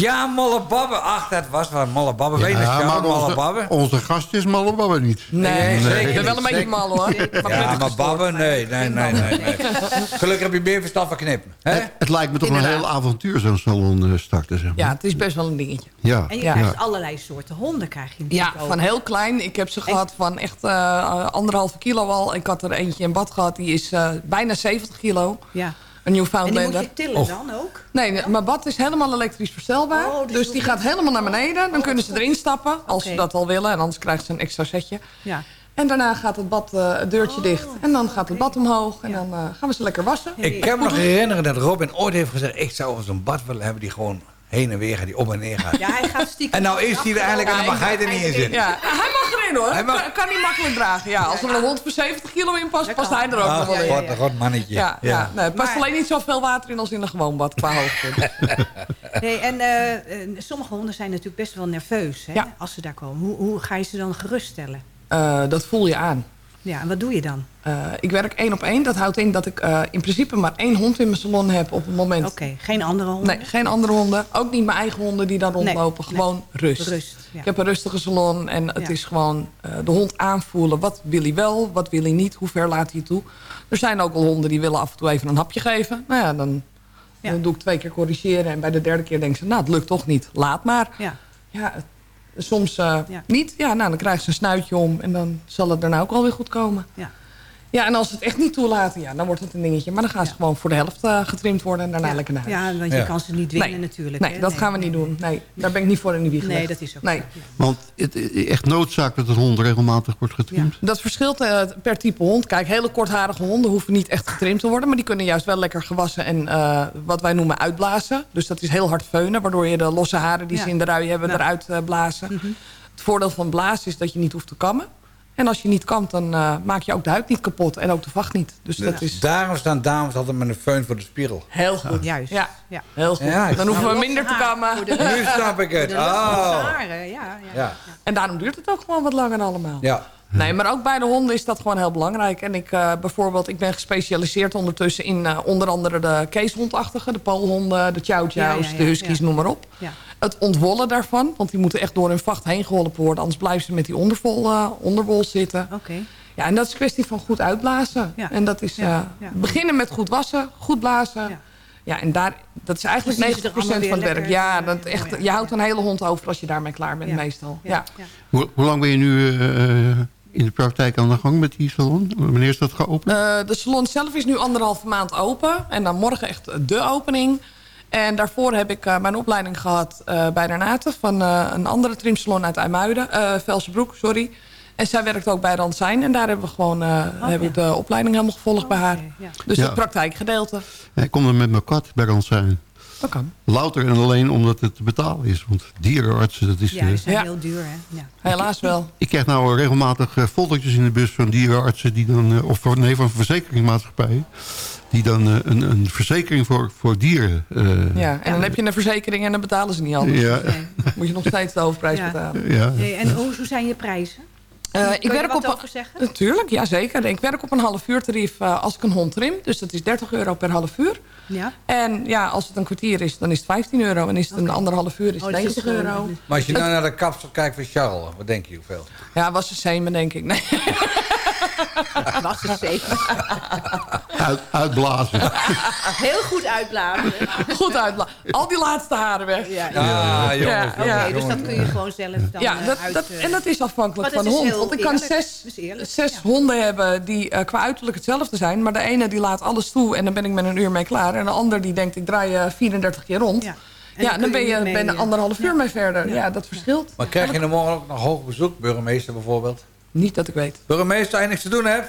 Ja, Molle Babbe. Ach, dat was wel Molle Babbe. Weet je Ja, maar Molle onze, Babbe? onze gast is Malle Babbe niet. Nee, zeker Ik ben wel een beetje mal hoor. Maar Ja, maar. Babbe, nee, nee, nee, nee, nee. Gelukkig heb je meer verstand van knippen. Hè? Het, het lijkt me toch een heel avontuur zo'n salon eh, starten. Zeg maar. Ja, het is best wel een dingetje. ja. En je Ja. krijgt allerlei soorten honden krijg je Ja, ook. van heel klein. Ik heb ze gehad van echt eh, anderhalve kilo al. Ik had er eentje in bad gehad. Die is eh, bijna 70 kilo. Ja. Een En die Newfoundlander. moet je tillen dan ook? Nee, nee, mijn bad is helemaal elektrisch verstelbaar. Oh, dus dus die gaat helemaal naar beneden. Dan kunnen ze erin stappen, als ze dat al willen. En anders krijgen ze een extra setje. Ja. En daarna gaat het bad, eh, het deurtje dicht. En dan gaat het bad omhoog. En dan eh, gaan we ze lekker wassen. Ik kan me nog herinneren dat Robin ooit heeft gezegd... ik zou zo'n bad willen hebben die gewoon heen en weer gaat, die op en neer gaat. Ja, hij gaat stiekem... En nou is hij er eigenlijk en dan mag hij er niet in zitten. Ja, hij mag erin hoor. Hij mag- Kan, kan niet makkelijk dragen. Ja, als er een hond voor 70 kilo in past, past hij er ook nog Ach, wel in. wat een god mannetje. Ja, ja. Nee, past Maar- alleen niet zoveel water in als in een gewoon bad qua hoogte. Nee, en eh, eh, sommige honden zijn natuurlijk best wel nerveus hè, Ja. als ze daar komen. Hoe, hoe ga je ze dan geruststellen? Eh, dat voel je aan. Ja, en wat doe je dan? Eh, ik werk één op één. Dat houdt in dat ik eh, in principe maar één hond in mijn salon heb op het moment. Oké, geen andere honden? Nee, geen andere honden. Ook niet mijn eigen honden die daar rondlopen. nee. Gewoon rust. Rust, ja. Ik heb een rustige salon en het Ja. is gewoon eh, de hond aanvoelen. Wat wil hij wel, wat wil hij niet, hoe ver laat hij toe. Er zijn ook wel honden die willen af en toe even een hapje geven. Nou ja, dan, Ja. dan doe ik twee keer corrigeren. En bij de derde keer denken ze, nou het lukt toch niet. Laat maar. Ja. Ja, het- soms eh, Ja. niet. Ja, nou dan krijgen ze een snuitje om en dan zal het daarna ook wel weer goed komen. Ja. Ja, en als ze het echt niet toelaten, ja, dan wordt het een dingetje. Maar dan gaan ze gewoon voor de helft eh, getrimd worden en daarna Ja. lekker naar huis. Ja, want je Ja. kan ze niet dwingen Nee. natuurlijk. Nee, hè? dat gaan we niet doen. Nee, daar ben ik niet voor in de wieg Nee, gelegd. dat is ook Nee. zo. Want het is echt noodzaak dat een hond regelmatig wordt getrimd. Dat verschilt eh, per type hond. Kijk, hele kortharige honden hoeven niet echt getrimd te worden. Maar die kunnen juist wel lekker gewassen en eh, wat wij noemen uitblazen. Dus dat is heel hard feunen. Waardoor je de losse haren die Ja. ze in de rui hebben Ja. eruit blazen. Het voordeel van blazen is dat je niet hoeft te kammen. En als je niet kamt, dan eh, maak je ook de huid niet kapot. En ook de vacht niet. Dus dat is Daarom staan dames altijd met een föhn voor de spiegel. heel goed. Juist. Ja, Ja. heel goed. Dan hoeven we minder te kammen. Nu snap ik het. Oh. ja, ja. Ja. En daarom duurt het ook gewoon wat langer allemaal. Ja. Nee, maar ook bij de honden is dat gewoon heel belangrijk. En ik, eh, bijvoorbeeld, ik ben gespecialiseerd ondertussen in eh, onder andere de keeshondachtige, de poolhonden, de chow chows, Ja, ja, ja, de huskies, ja. noem maar op. Ja. Het ontwollen daarvan, want die moeten echt door hun vacht heen geholpen worden. Anders blijven ze met die ondervol, eh, onderwol zitten. Oké. Ja, en dat is een kwestie van goed uitblazen. Ja. En dat is Ja, eh, ja. beginnen met goed wassen, goed blazen. Ja. Ja, en daar, dat is eigenlijk je 90% ze er allemaal van het werk. lekker, Ja, eh, dat echt, mooi je houdt een hele hond over als je daarmee klaar bent Ja. meestal. Ja. Ja. ja. Hoe, hoe lang ben je nu eh, in de praktijk aan de gang met die salon? Wanneer is dat geopend? Eh, de salon zelf is nu anderhalve maand open. En dan morgen echt de opening. En daarvoor heb ik eh, mijn opleiding gehad eh, bij Renate... van eh, een andere trimsalon uit IJmuiden. eh Velsenbroek, sorry. En zij werkt ook bij Randzijn. En daar hebben we gewoon eh, heb ik de opleiding helemaal gevolgd bij haar. ja. Dus Ja. het praktijkgedeelte. Ja, ik kom er met mijn kat bij ons zijn. Dat kan. Louter en alleen omdat het te betalen is. Want dierenartsen, dat is... Ja, die zijn Ja. heel duur, hè? Ja. Helaas wel. ik krijg nou regelmatig foldertjes in de bus van dierenartsen... Die dan, eh, of van, nee, van verzekeringsmaatschappijen... die dan eh, een, een verzekering voor, voor dieren... eh, Ja. En dan heb je een verzekering en dan betalen ze niet anders. Ja. Dus, moet je nog steeds de hoofdprijs Ja. betalen. ja. Hey, en hoe, hoe zijn je prijzen? Eh, Kun ik er werk op over zeggen? Natuurlijk, ja zeker. Ik werk op een half uur tarief eh, als ik een hond trim. Dus dat is 30 euro per half uur. Ja. En ja, als het een kwartier is, dan is het 15 euro. En is het een anderhalf uur, is het dat is 90 gewoon- euro. Maar als je nou naar de kapsel kijkt van Charles, wat denk je hoeveel? Ja, was een semen, denk ik. Nee. Was het zeker. Uit, uitblazen. Heel goed uitblazen. Goed uitblazen. Al die laatste haren weg. Ja, Ah, ja. jongens, Ja, ja. Dus dat kun je gewoon zelf dan Ja, eh, dat, uit... dat, eh, en dat is afhankelijk van hond. heel Want ik kan eerlijk. zes, zes ja. honden hebben die eh, qua uiterlijk hetzelfde zijn. Maar de ene die laat alles toe en dan ben ik met een uur mee klaar. En de ander die denkt ik draai eh, 34 keer rond. Ja. Ja, En dan, kun ben je mee, eh, anderhalf uur ja. mee verder. Ja, Ja. dat verschilt. Maar krijg je dan morgen ook nog hoog bezoek, burgemeester bijvoorbeeld? Niet dat ik weet. Burgemeester, als je niks te doen hebt.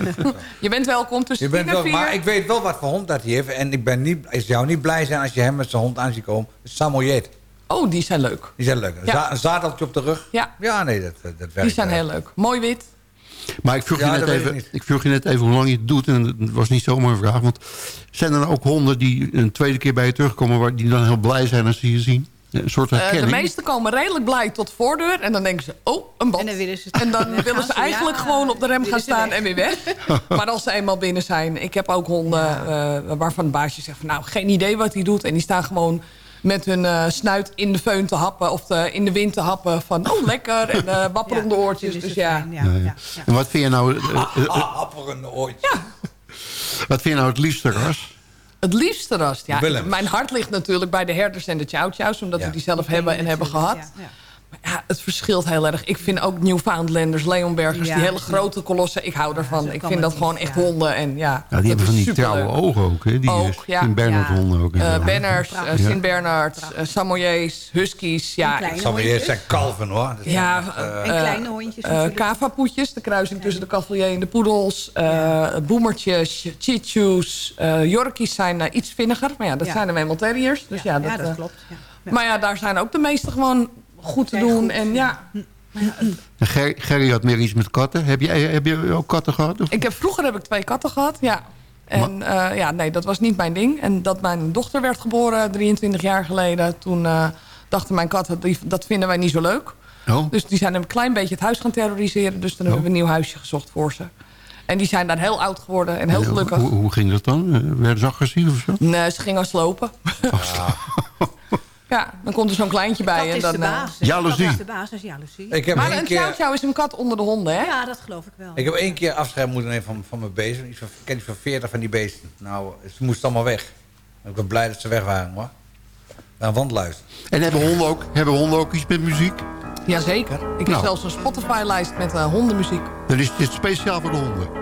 Je bent welkom tussen Je bent wel, vier. maar ik weet wel wat voor hond dat hij heeft. En ik, ben niet, ik zou niet blij zijn als je hem met zijn hond aan ziet komen. Samoyed. Oh, die zijn leuk. Die zijn leuk. Een, Ja. za- een zadeltje op de rug. Ja, Ja, nee, dat, dat werkt. die zijn heel leuk. Mooi wit. Maar ik vroeg, Ja, je net ik even, ik vroeg je net even hoe lang je het doet. En het was niet zomaar een vraag. Want zijn er ook honden die een tweede keer bij je terugkomen... Waar, die dan heel blij zijn als ze je zien? Een soort Eh, herkenning? de meesten komen redelijk blij tot de voordeur. En dan denken ze, oh, een bad. En dan willen ze... En dan willen ze eigenlijk ja, gewoon op de rem gaan staan weg. en weer weg. maar als ze eenmaal binnen zijn... Ik heb ook honden eh, waarvan de baasje zegt van... nou, geen idee wat hij doet. En die staan gewoon met hun eh, snuit in de föhn te happen... of de, in de wind te happen van, oh lekker, en uh, wapperende oortjes. Dus ja. Ja, ja. En wat vind je nou... eh, Happerende oortjes. wat vind je nou het liefste ras? Het liefste rast, ja. Willems. Mijn hart ligt natuurlijk bij de herders en de chow-chows... omdat we die zelf hebben en hebben gehad. Maar ja, het verschilt heel erg. Ik vind ook Newfoundlanders, Leonbergers, Ja, die hele grote kolossen. Ik hou daarvan. ik vind dat gewoon echt ja. honden. En ja, Ja, die dat hebben van is die trouwe ogen ook, hè? Die Ook, ja. Sint-Bernard honden ook. en Eh. Benners, eh, Ja. Sint-Bernards, eh, Samoyeds, Huskies. Ja, zeggen kalven hoor. Dat Ja, zijn, eh, eh, kleine hondjes eh. Kava-poetjes, de kruising tussen de cavalier en de poedels. eh boemertjes, chichus. eh Yorkies zijn eh, iets vinniger. Maar ja, dat Ja. zijn er eenmaal terriers. Dus ja, Ja, dat, dat eh, klopt. Ja. Ja. Maar ja, daar zijn ook de meeste gewoon goed te doen. goed. En ja, Ger- Gerry had meer iets met katten. Heb je, heb je ook katten gehad? Of? ik heb, vroeger heb ik twee katten gehad, ja. En eh, ja, nee, dat was niet mijn ding. En dat mijn dochter werd geboren 23 jaar geleden... toen eh, dachten mijn katten, die, dat vinden wij niet zo leuk. Oh. Dus die zijn een klein beetje het huis gaan terroriseren. Dus dan hebben we een nieuw huisje gezocht voor ze. En die zijn daar heel oud geworden en heel gelukkig. Hoe, hoe ging dat dan? Eh, Werden ze agressief of zo? Nee, ze gingen slopen. ja, dan komt er zo'n kleintje bij. Dat en is dan, de eh, basis. Jaloezie. Dat is de basis, jaloezie. Ik heb maar een keer- is een kat onder de honden, hè? Ja, dat geloof ik wel. Ik heb één keer afscheid moeten nemen van, van mijn beesten. Iets van, ik ken iets van 40 van die beesten. Nou, ze moesten allemaal weg. Ik ben blij dat ze weg waren, hoor. Naar wand luisteren. En hebben honden, ook, hebben honden ook iets met muziek? Jazeker. Ik heb Nou. zelfs een Spotify-lijst met eh, hondenmuziek. Dan is dit speciaal voor de honden.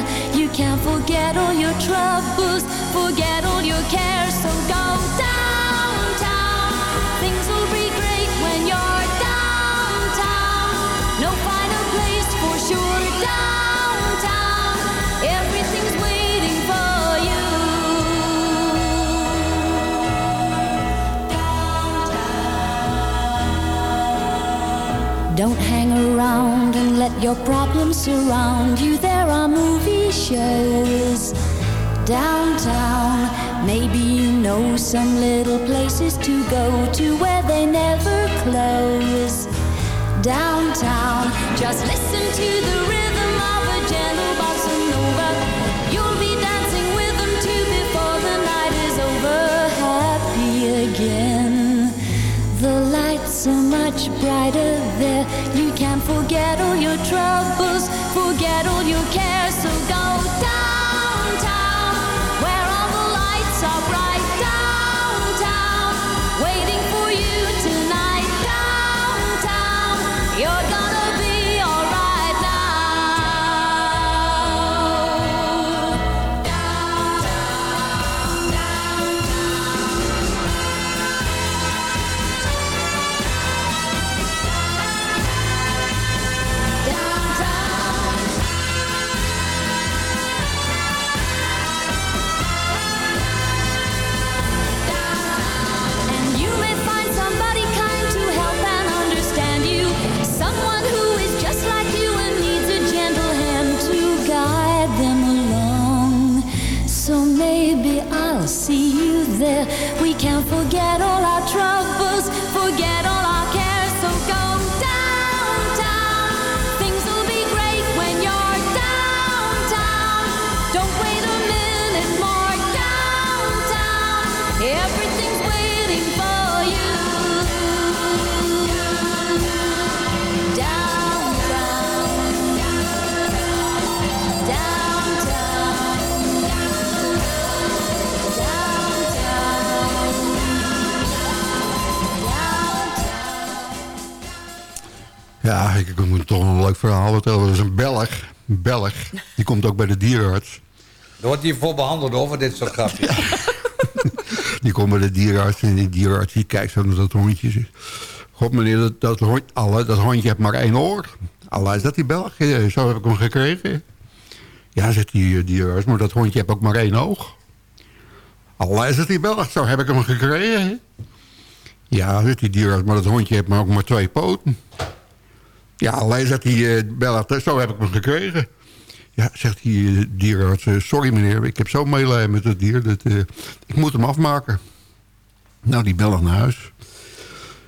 Don't hang around and let your problems surround you. There are movie shows downtown. Maybe you know some little places to go to where they never close. Downtown, just listen to the rhythm of a gentle bossa nova. You'll be dancing with them too before the night is over. Happy again. The lights are much brighter there. You can forget all your troubles, forget all your cares. So go leuk verhaal vertellen. Dat is een Belg. Een Belg. Die komt ook bij de dierenarts. Daar wordt hij voor behandeld over dit soort grapjes. Die komt bij de dierenarts en die dierenarts die kijkt zo naar dat hondje. God meneer, dat, dat, hond, alle, dat hondje heeft maar één oor. Allah is dat die Belg? Zo heb ik hem gekregen. Ja, zegt die eh, dierenarts, maar dat hondje heeft ook maar één oog. Allah zegt die bel, zo heb ik hem gekregen. Ja, zegt die dierarts, maar dat hondje heeft maar ook maar twee poten. Ja, Allah zegt die eh, bel, zo heb ik hem gekregen. Ja, zegt die eh, dierarts, eh, sorry meneer, ik heb zo medelijden met het dier. Dat, ik moet hem afmaken. Nou, die belt naar huis.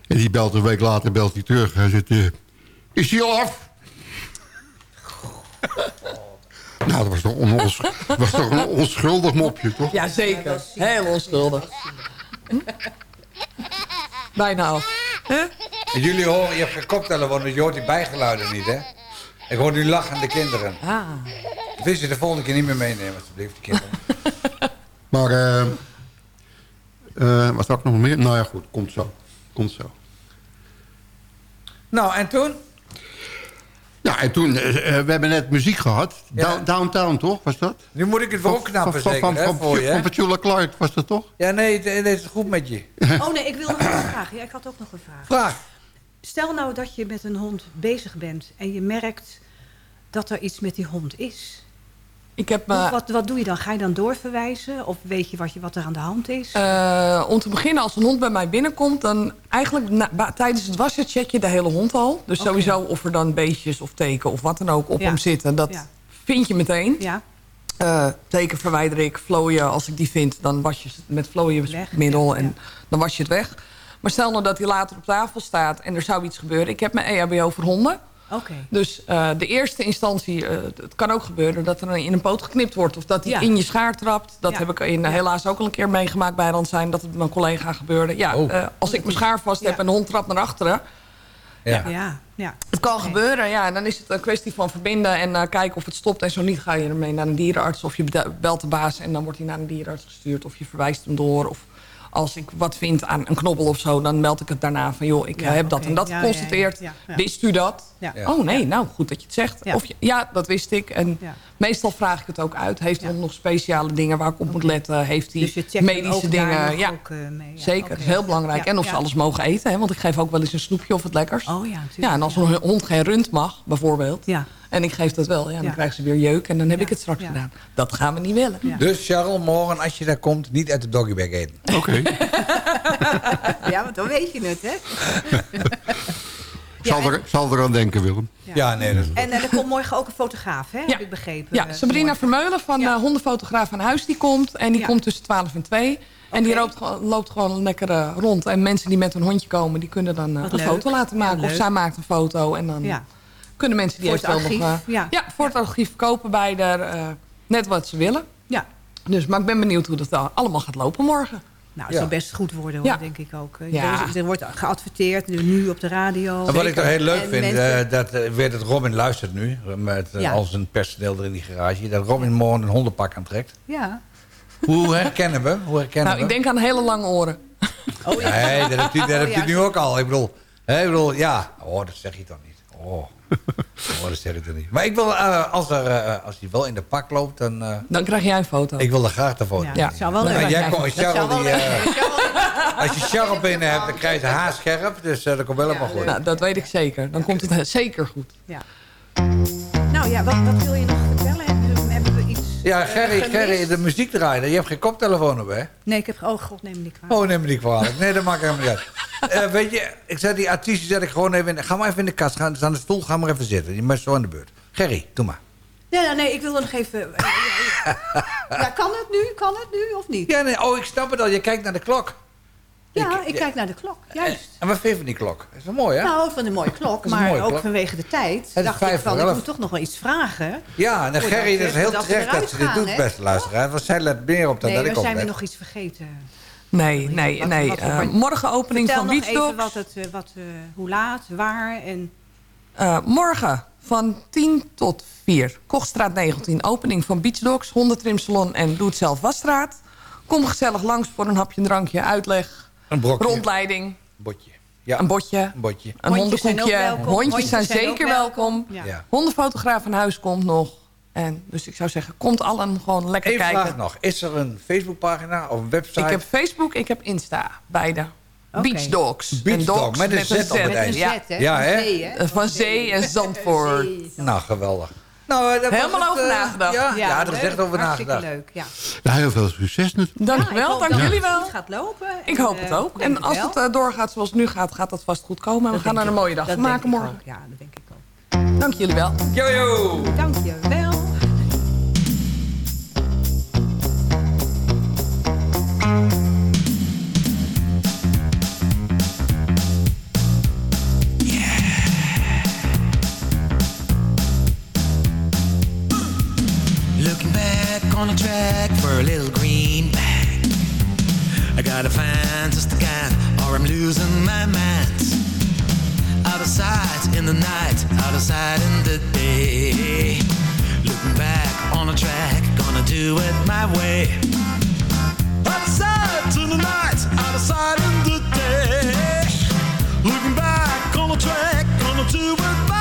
En die belt een week later belt hij terug. Hij zegt, is die al af? nou, dat was toch, was toch een onschuldig mopje, toch? Ja, zeker. Heel onschuldig. Bijna af. Hè? En jullie horen, je hebt geen koptelefoon, dus je hoort die bijgeluiden niet, hè? Ik hoor nu lachende kinderen. Ah. Wil je de volgende keer niet meer meenemen, alsjeblieft, die kinderen? Maar, eh eh, wat had ik nog meer? Nou ja, goed, komt zo. Komt zo. Nou, en toen? Ja, en toen, eh, we hebben net muziek gehad. Down- Downtown, toch? Was dat? Nu moet ik het weer opknappen, van, zeker, van, voor je, hè? van Petula Clark, was dat toch? Ja, nee, het, het is goed met je. Oh nee, ik wil nog een vraag. Ja, ik had ook nog een vraag. Vraag. Stel nou dat je met een hond bezig bent en je merkt dat er iets met die hond is. Ik heb, eh, wat, wat doe je dan? Ga je dan doorverwijzen? Of weet je wat, je, wat er aan de hand is? Eh, om te beginnen, als een hond bij mij binnenkomt... dan eigenlijk na- tijdens het wassen check je de hele hond al. Dus sowieso of er dan beestjes of teken of wat dan ook op Ja. hem zitten. Dat Ja. vind je meteen. Ja. Eh, teken verwijder ik, vlooien, als ik die vind... dan was je het met vlooienmiddel en dan was je het weg. Maar stel nou dat hij later op tafel staat en er zou iets gebeuren. Ik heb mijn EHBO voor honden. Oké. Dus eh, de eerste instantie, eh, het kan ook gebeuren dat er in een poot geknipt wordt. Of dat hij Ja. in je schaar trapt. Dat Ja. heb ik in, helaas ook al een keer meegemaakt bij Randzijn. Dat het met mijn collega gebeurde. Ja, Oh. eh, als ik mijn schaar vast heb en de hond trapt naar achteren. Ja. Ja, ja. Het kan gebeuren, ja. En dan is het een kwestie van verbinden en eh, kijken of het stopt. En zo niet ga je ermee naar een dierenarts. Of je belt de baas en dan wordt hij naar een dierenarts gestuurd. Of je verwijst hem door. Of als ik wat vind aan een knobbel of zo... dan meld ik het daarna van... joh, ik Ja, heb dat en dat geconstateerd. ja, ja. Wist u dat? Ja. Oh nee, nou goed dat je het zegt. Ja. Of je- ja, dat wist ik. En Ja. meestal vraag ik het ook uit. Heeft hij nog speciale dingen waar ik op moet letten? Heeft hij Dus medische dingen? nog Ja, ook, eh, mee. Ja, zeker. oké. Dat is heel belangrijk. Ja, En of ja. ze alles mogen eten. Hè? Want ik geef ook wel eens een snoepje of wat lekkers. Oh ja, natuurlijk. Ja, en als een hond geen rund mag, bijvoorbeeld... Ja. En ik geef dat wel, ja, dan Ja. krijgen ze weer jeuk... en dan heb Ja. ik het straks Ja. gedaan. Dat gaan we niet willen. Ja. Dus Charles, morgen als je daar komt, niet uit de doggybag eten. Oké. ja, want dan weet je het, hè? zal, er, zal er aan denken, Willem. Ja, nee, dat is En eh, er komt morgen ook een fotograaf, hè? Ja. Heb ik begrepen. Ja, eh, Sabrina morgen. Vermeulen van Ja. eh, Hondenfotograaf aan Huis die komt. En die Ja. komt tussen 12 en 2. En die loopt, gewoon- loopt gewoon lekker rond. En mensen die met een hondje komen, die kunnen dan een leuk. foto laten Ja, maken. of zij maakt een foto en dan Ja. Kunnen mensen die Voor het eventueel nog... archief, eh, ja. voor het archief kopen bij de, eh, net wat ze willen. Ja. Dus, maar ik ben benieuwd hoe dat allemaal gaat lopen morgen. Nou, het Ja. zal best goed worden, hoor, Ja. denk ik ook. Eh, Ja. Er, er wordt geadverteerd, nu op de radio. En wat ik toch heel leuk En vind, mensen- eh, dat weet dat Robin luistert nu, met Ja. al zijn personeel er in die garage, dat Robin morgen een hondenpak aantrekt. Ja. Hoe herkennen we? Hoe herkennen Nou, we? ik denk aan hele lange oren. Oh ja. Nee, dat heb je, dat Oh, heb je ja. nu ook al. Ik bedoel, hè, ik bedoel, ja. Oh, dat zeg je toch niet. Oh, oh dat zeg ik toch niet. Maar ik wil, eh, als, er, eh, als hij wel in de pak loopt, dan... eh, Dan krijg jij een foto. ik wil er graag de foto. Ja, zou wel Dan leuk jij komt, Charles, die, eh, als je Charles binnen hebt, dan krijg je haar scherp. Dus dat komt wel helemaal goed. Nou, dat weet ik zeker. Dan komt het he- zeker goed. Ja. Nou ja, wat, wat wil je nog vertellen? Ja, eh, Gerry, gemist? Gerry, de muziek draaien. Je hebt geen koptelefoon op, hè? Nee, ik heb... Oh god, neem me niet kwalijk. Oh, neem me niet kwalijk. Nee, dat maakt helemaal niet uit. Eh, weet je, ik zet die artiesten zet ik gewoon even in. Ga maar even in de kast. Ga aan de stoel, ga maar even zitten. Je bent zo aan de beurt. Gerry, doe maar. Ja, nee, ik wilde nog even... eh, ja, kan het nu? Kan het nu of niet? Ja, nee, oh, ik snap het al. Je kijkt naar de klok. Ja, Ik- kijk naar de klok, juist. En wat vind je van die klok? Dat is wel mooi, hè? Nou, van een mooie klok, maar mooie ook klok. vanwege de tijd is dacht vijf ik van, ik moet toch nog wel iets vragen. ja, en Gerry, dat is heel terecht dat ze dit doet, beste luisteraar. Want zij let meer op dan Nee, dat ik op zijn we nog iets vergeten. Nee, nee, Wat- nee. wat- Eh, morgen opening Vertel van nog Beach even Dogs. wat het, eh, wat, eh, hoe laat, waar en... Eh, morgen van 10 tot 4. Kochstraat 19. Opening van Beach Dogs, hondentrimsalon en Doe het zelf wasstraat. Kom gezellig langs voor een hapje, een drankje, uitleg, Een brokje. rondleiding, botje. Ja, een botje, een botje. een Hondjes zijn hondenkoekje. ook welkom. Hondjes, zijn zeker ook welkom. welkom. Ja. Hondenfotograaf aan huis komt nog. En dus ik zou zeggen, komt allen gewoon lekker Eén kijken. vraag nog. Is er een Facebookpagina of een website? Ik heb Facebook, ik heb Insta, beide. Beach Dogs. Beach en dogs met een Z op het Met een eind. Z, Ja. hè? Ja, Van hè? zee, Van en Zandvoort. Zee. Nou, geweldig. Nou, dat Helemaal het, over eh, nagedacht. Ja, ja, er is echt over hartstikke nagedacht. leuk, ja. Ja, heel veel succes natuurlijk. Dankjewel, Ja, ik hoop dank dat jullie het wel. goed gaat lopen. Ik En, hoop het eh, ook. En als wel. het eh, doorgaat zoals het nu gaat, gaat dat vast goed komen. En we gaan er een mooie dag van maken morgen. ook. Ja, dat denk ik ook. Dank jullie wel. Yo, yo. Dank je wel. On the track for a little greenback. I gotta find just the kind, or I'm losing my mind. Out of sight in the night, out of sight in the day. Looking back on the track, gonna do it my way. Out of sight in the night, out of sight in the day. Looking back on the track, gonna do it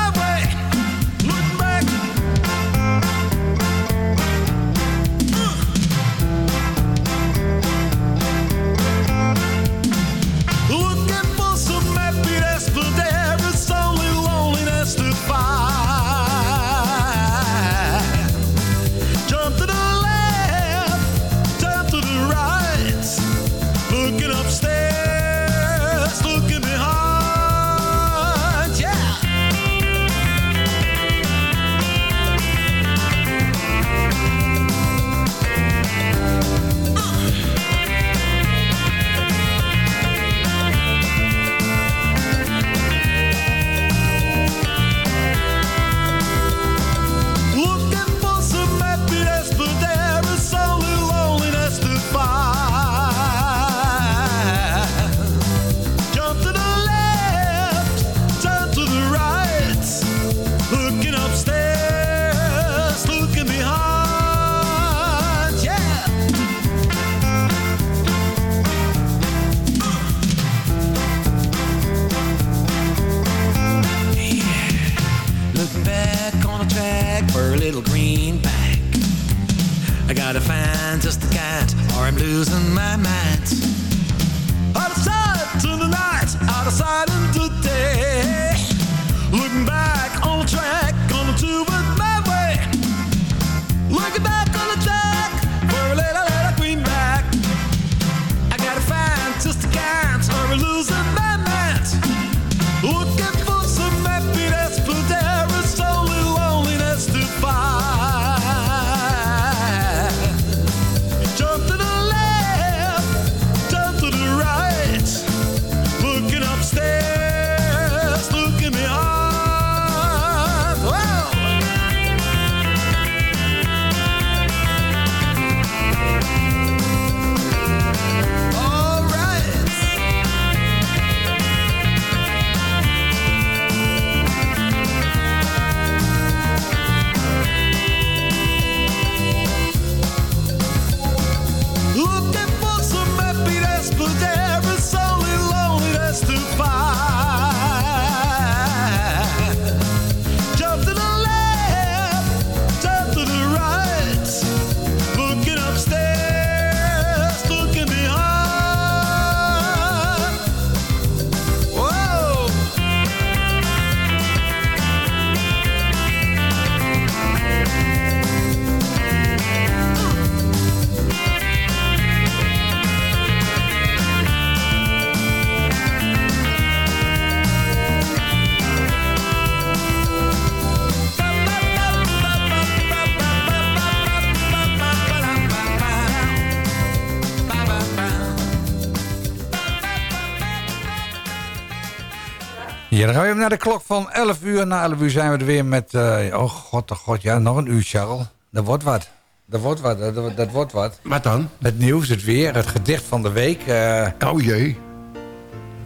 Ja, dan gaan we even naar de klok van 11 uur. Na 11 uur zijn we er weer met... eh, oh god, oh god, ja, nog een uur, Charles. Dat wordt wat. Dat wordt wat, dat, dat- wordt wat. Wat dan? Het nieuws, het weer, het gedicht van de week. eh. oh jee.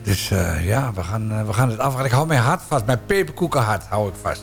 Dus eh, ja, we gaan, we gaan het afwachten. Ik hou mijn hart vast, mijn peperkoekenhart hou ik vast.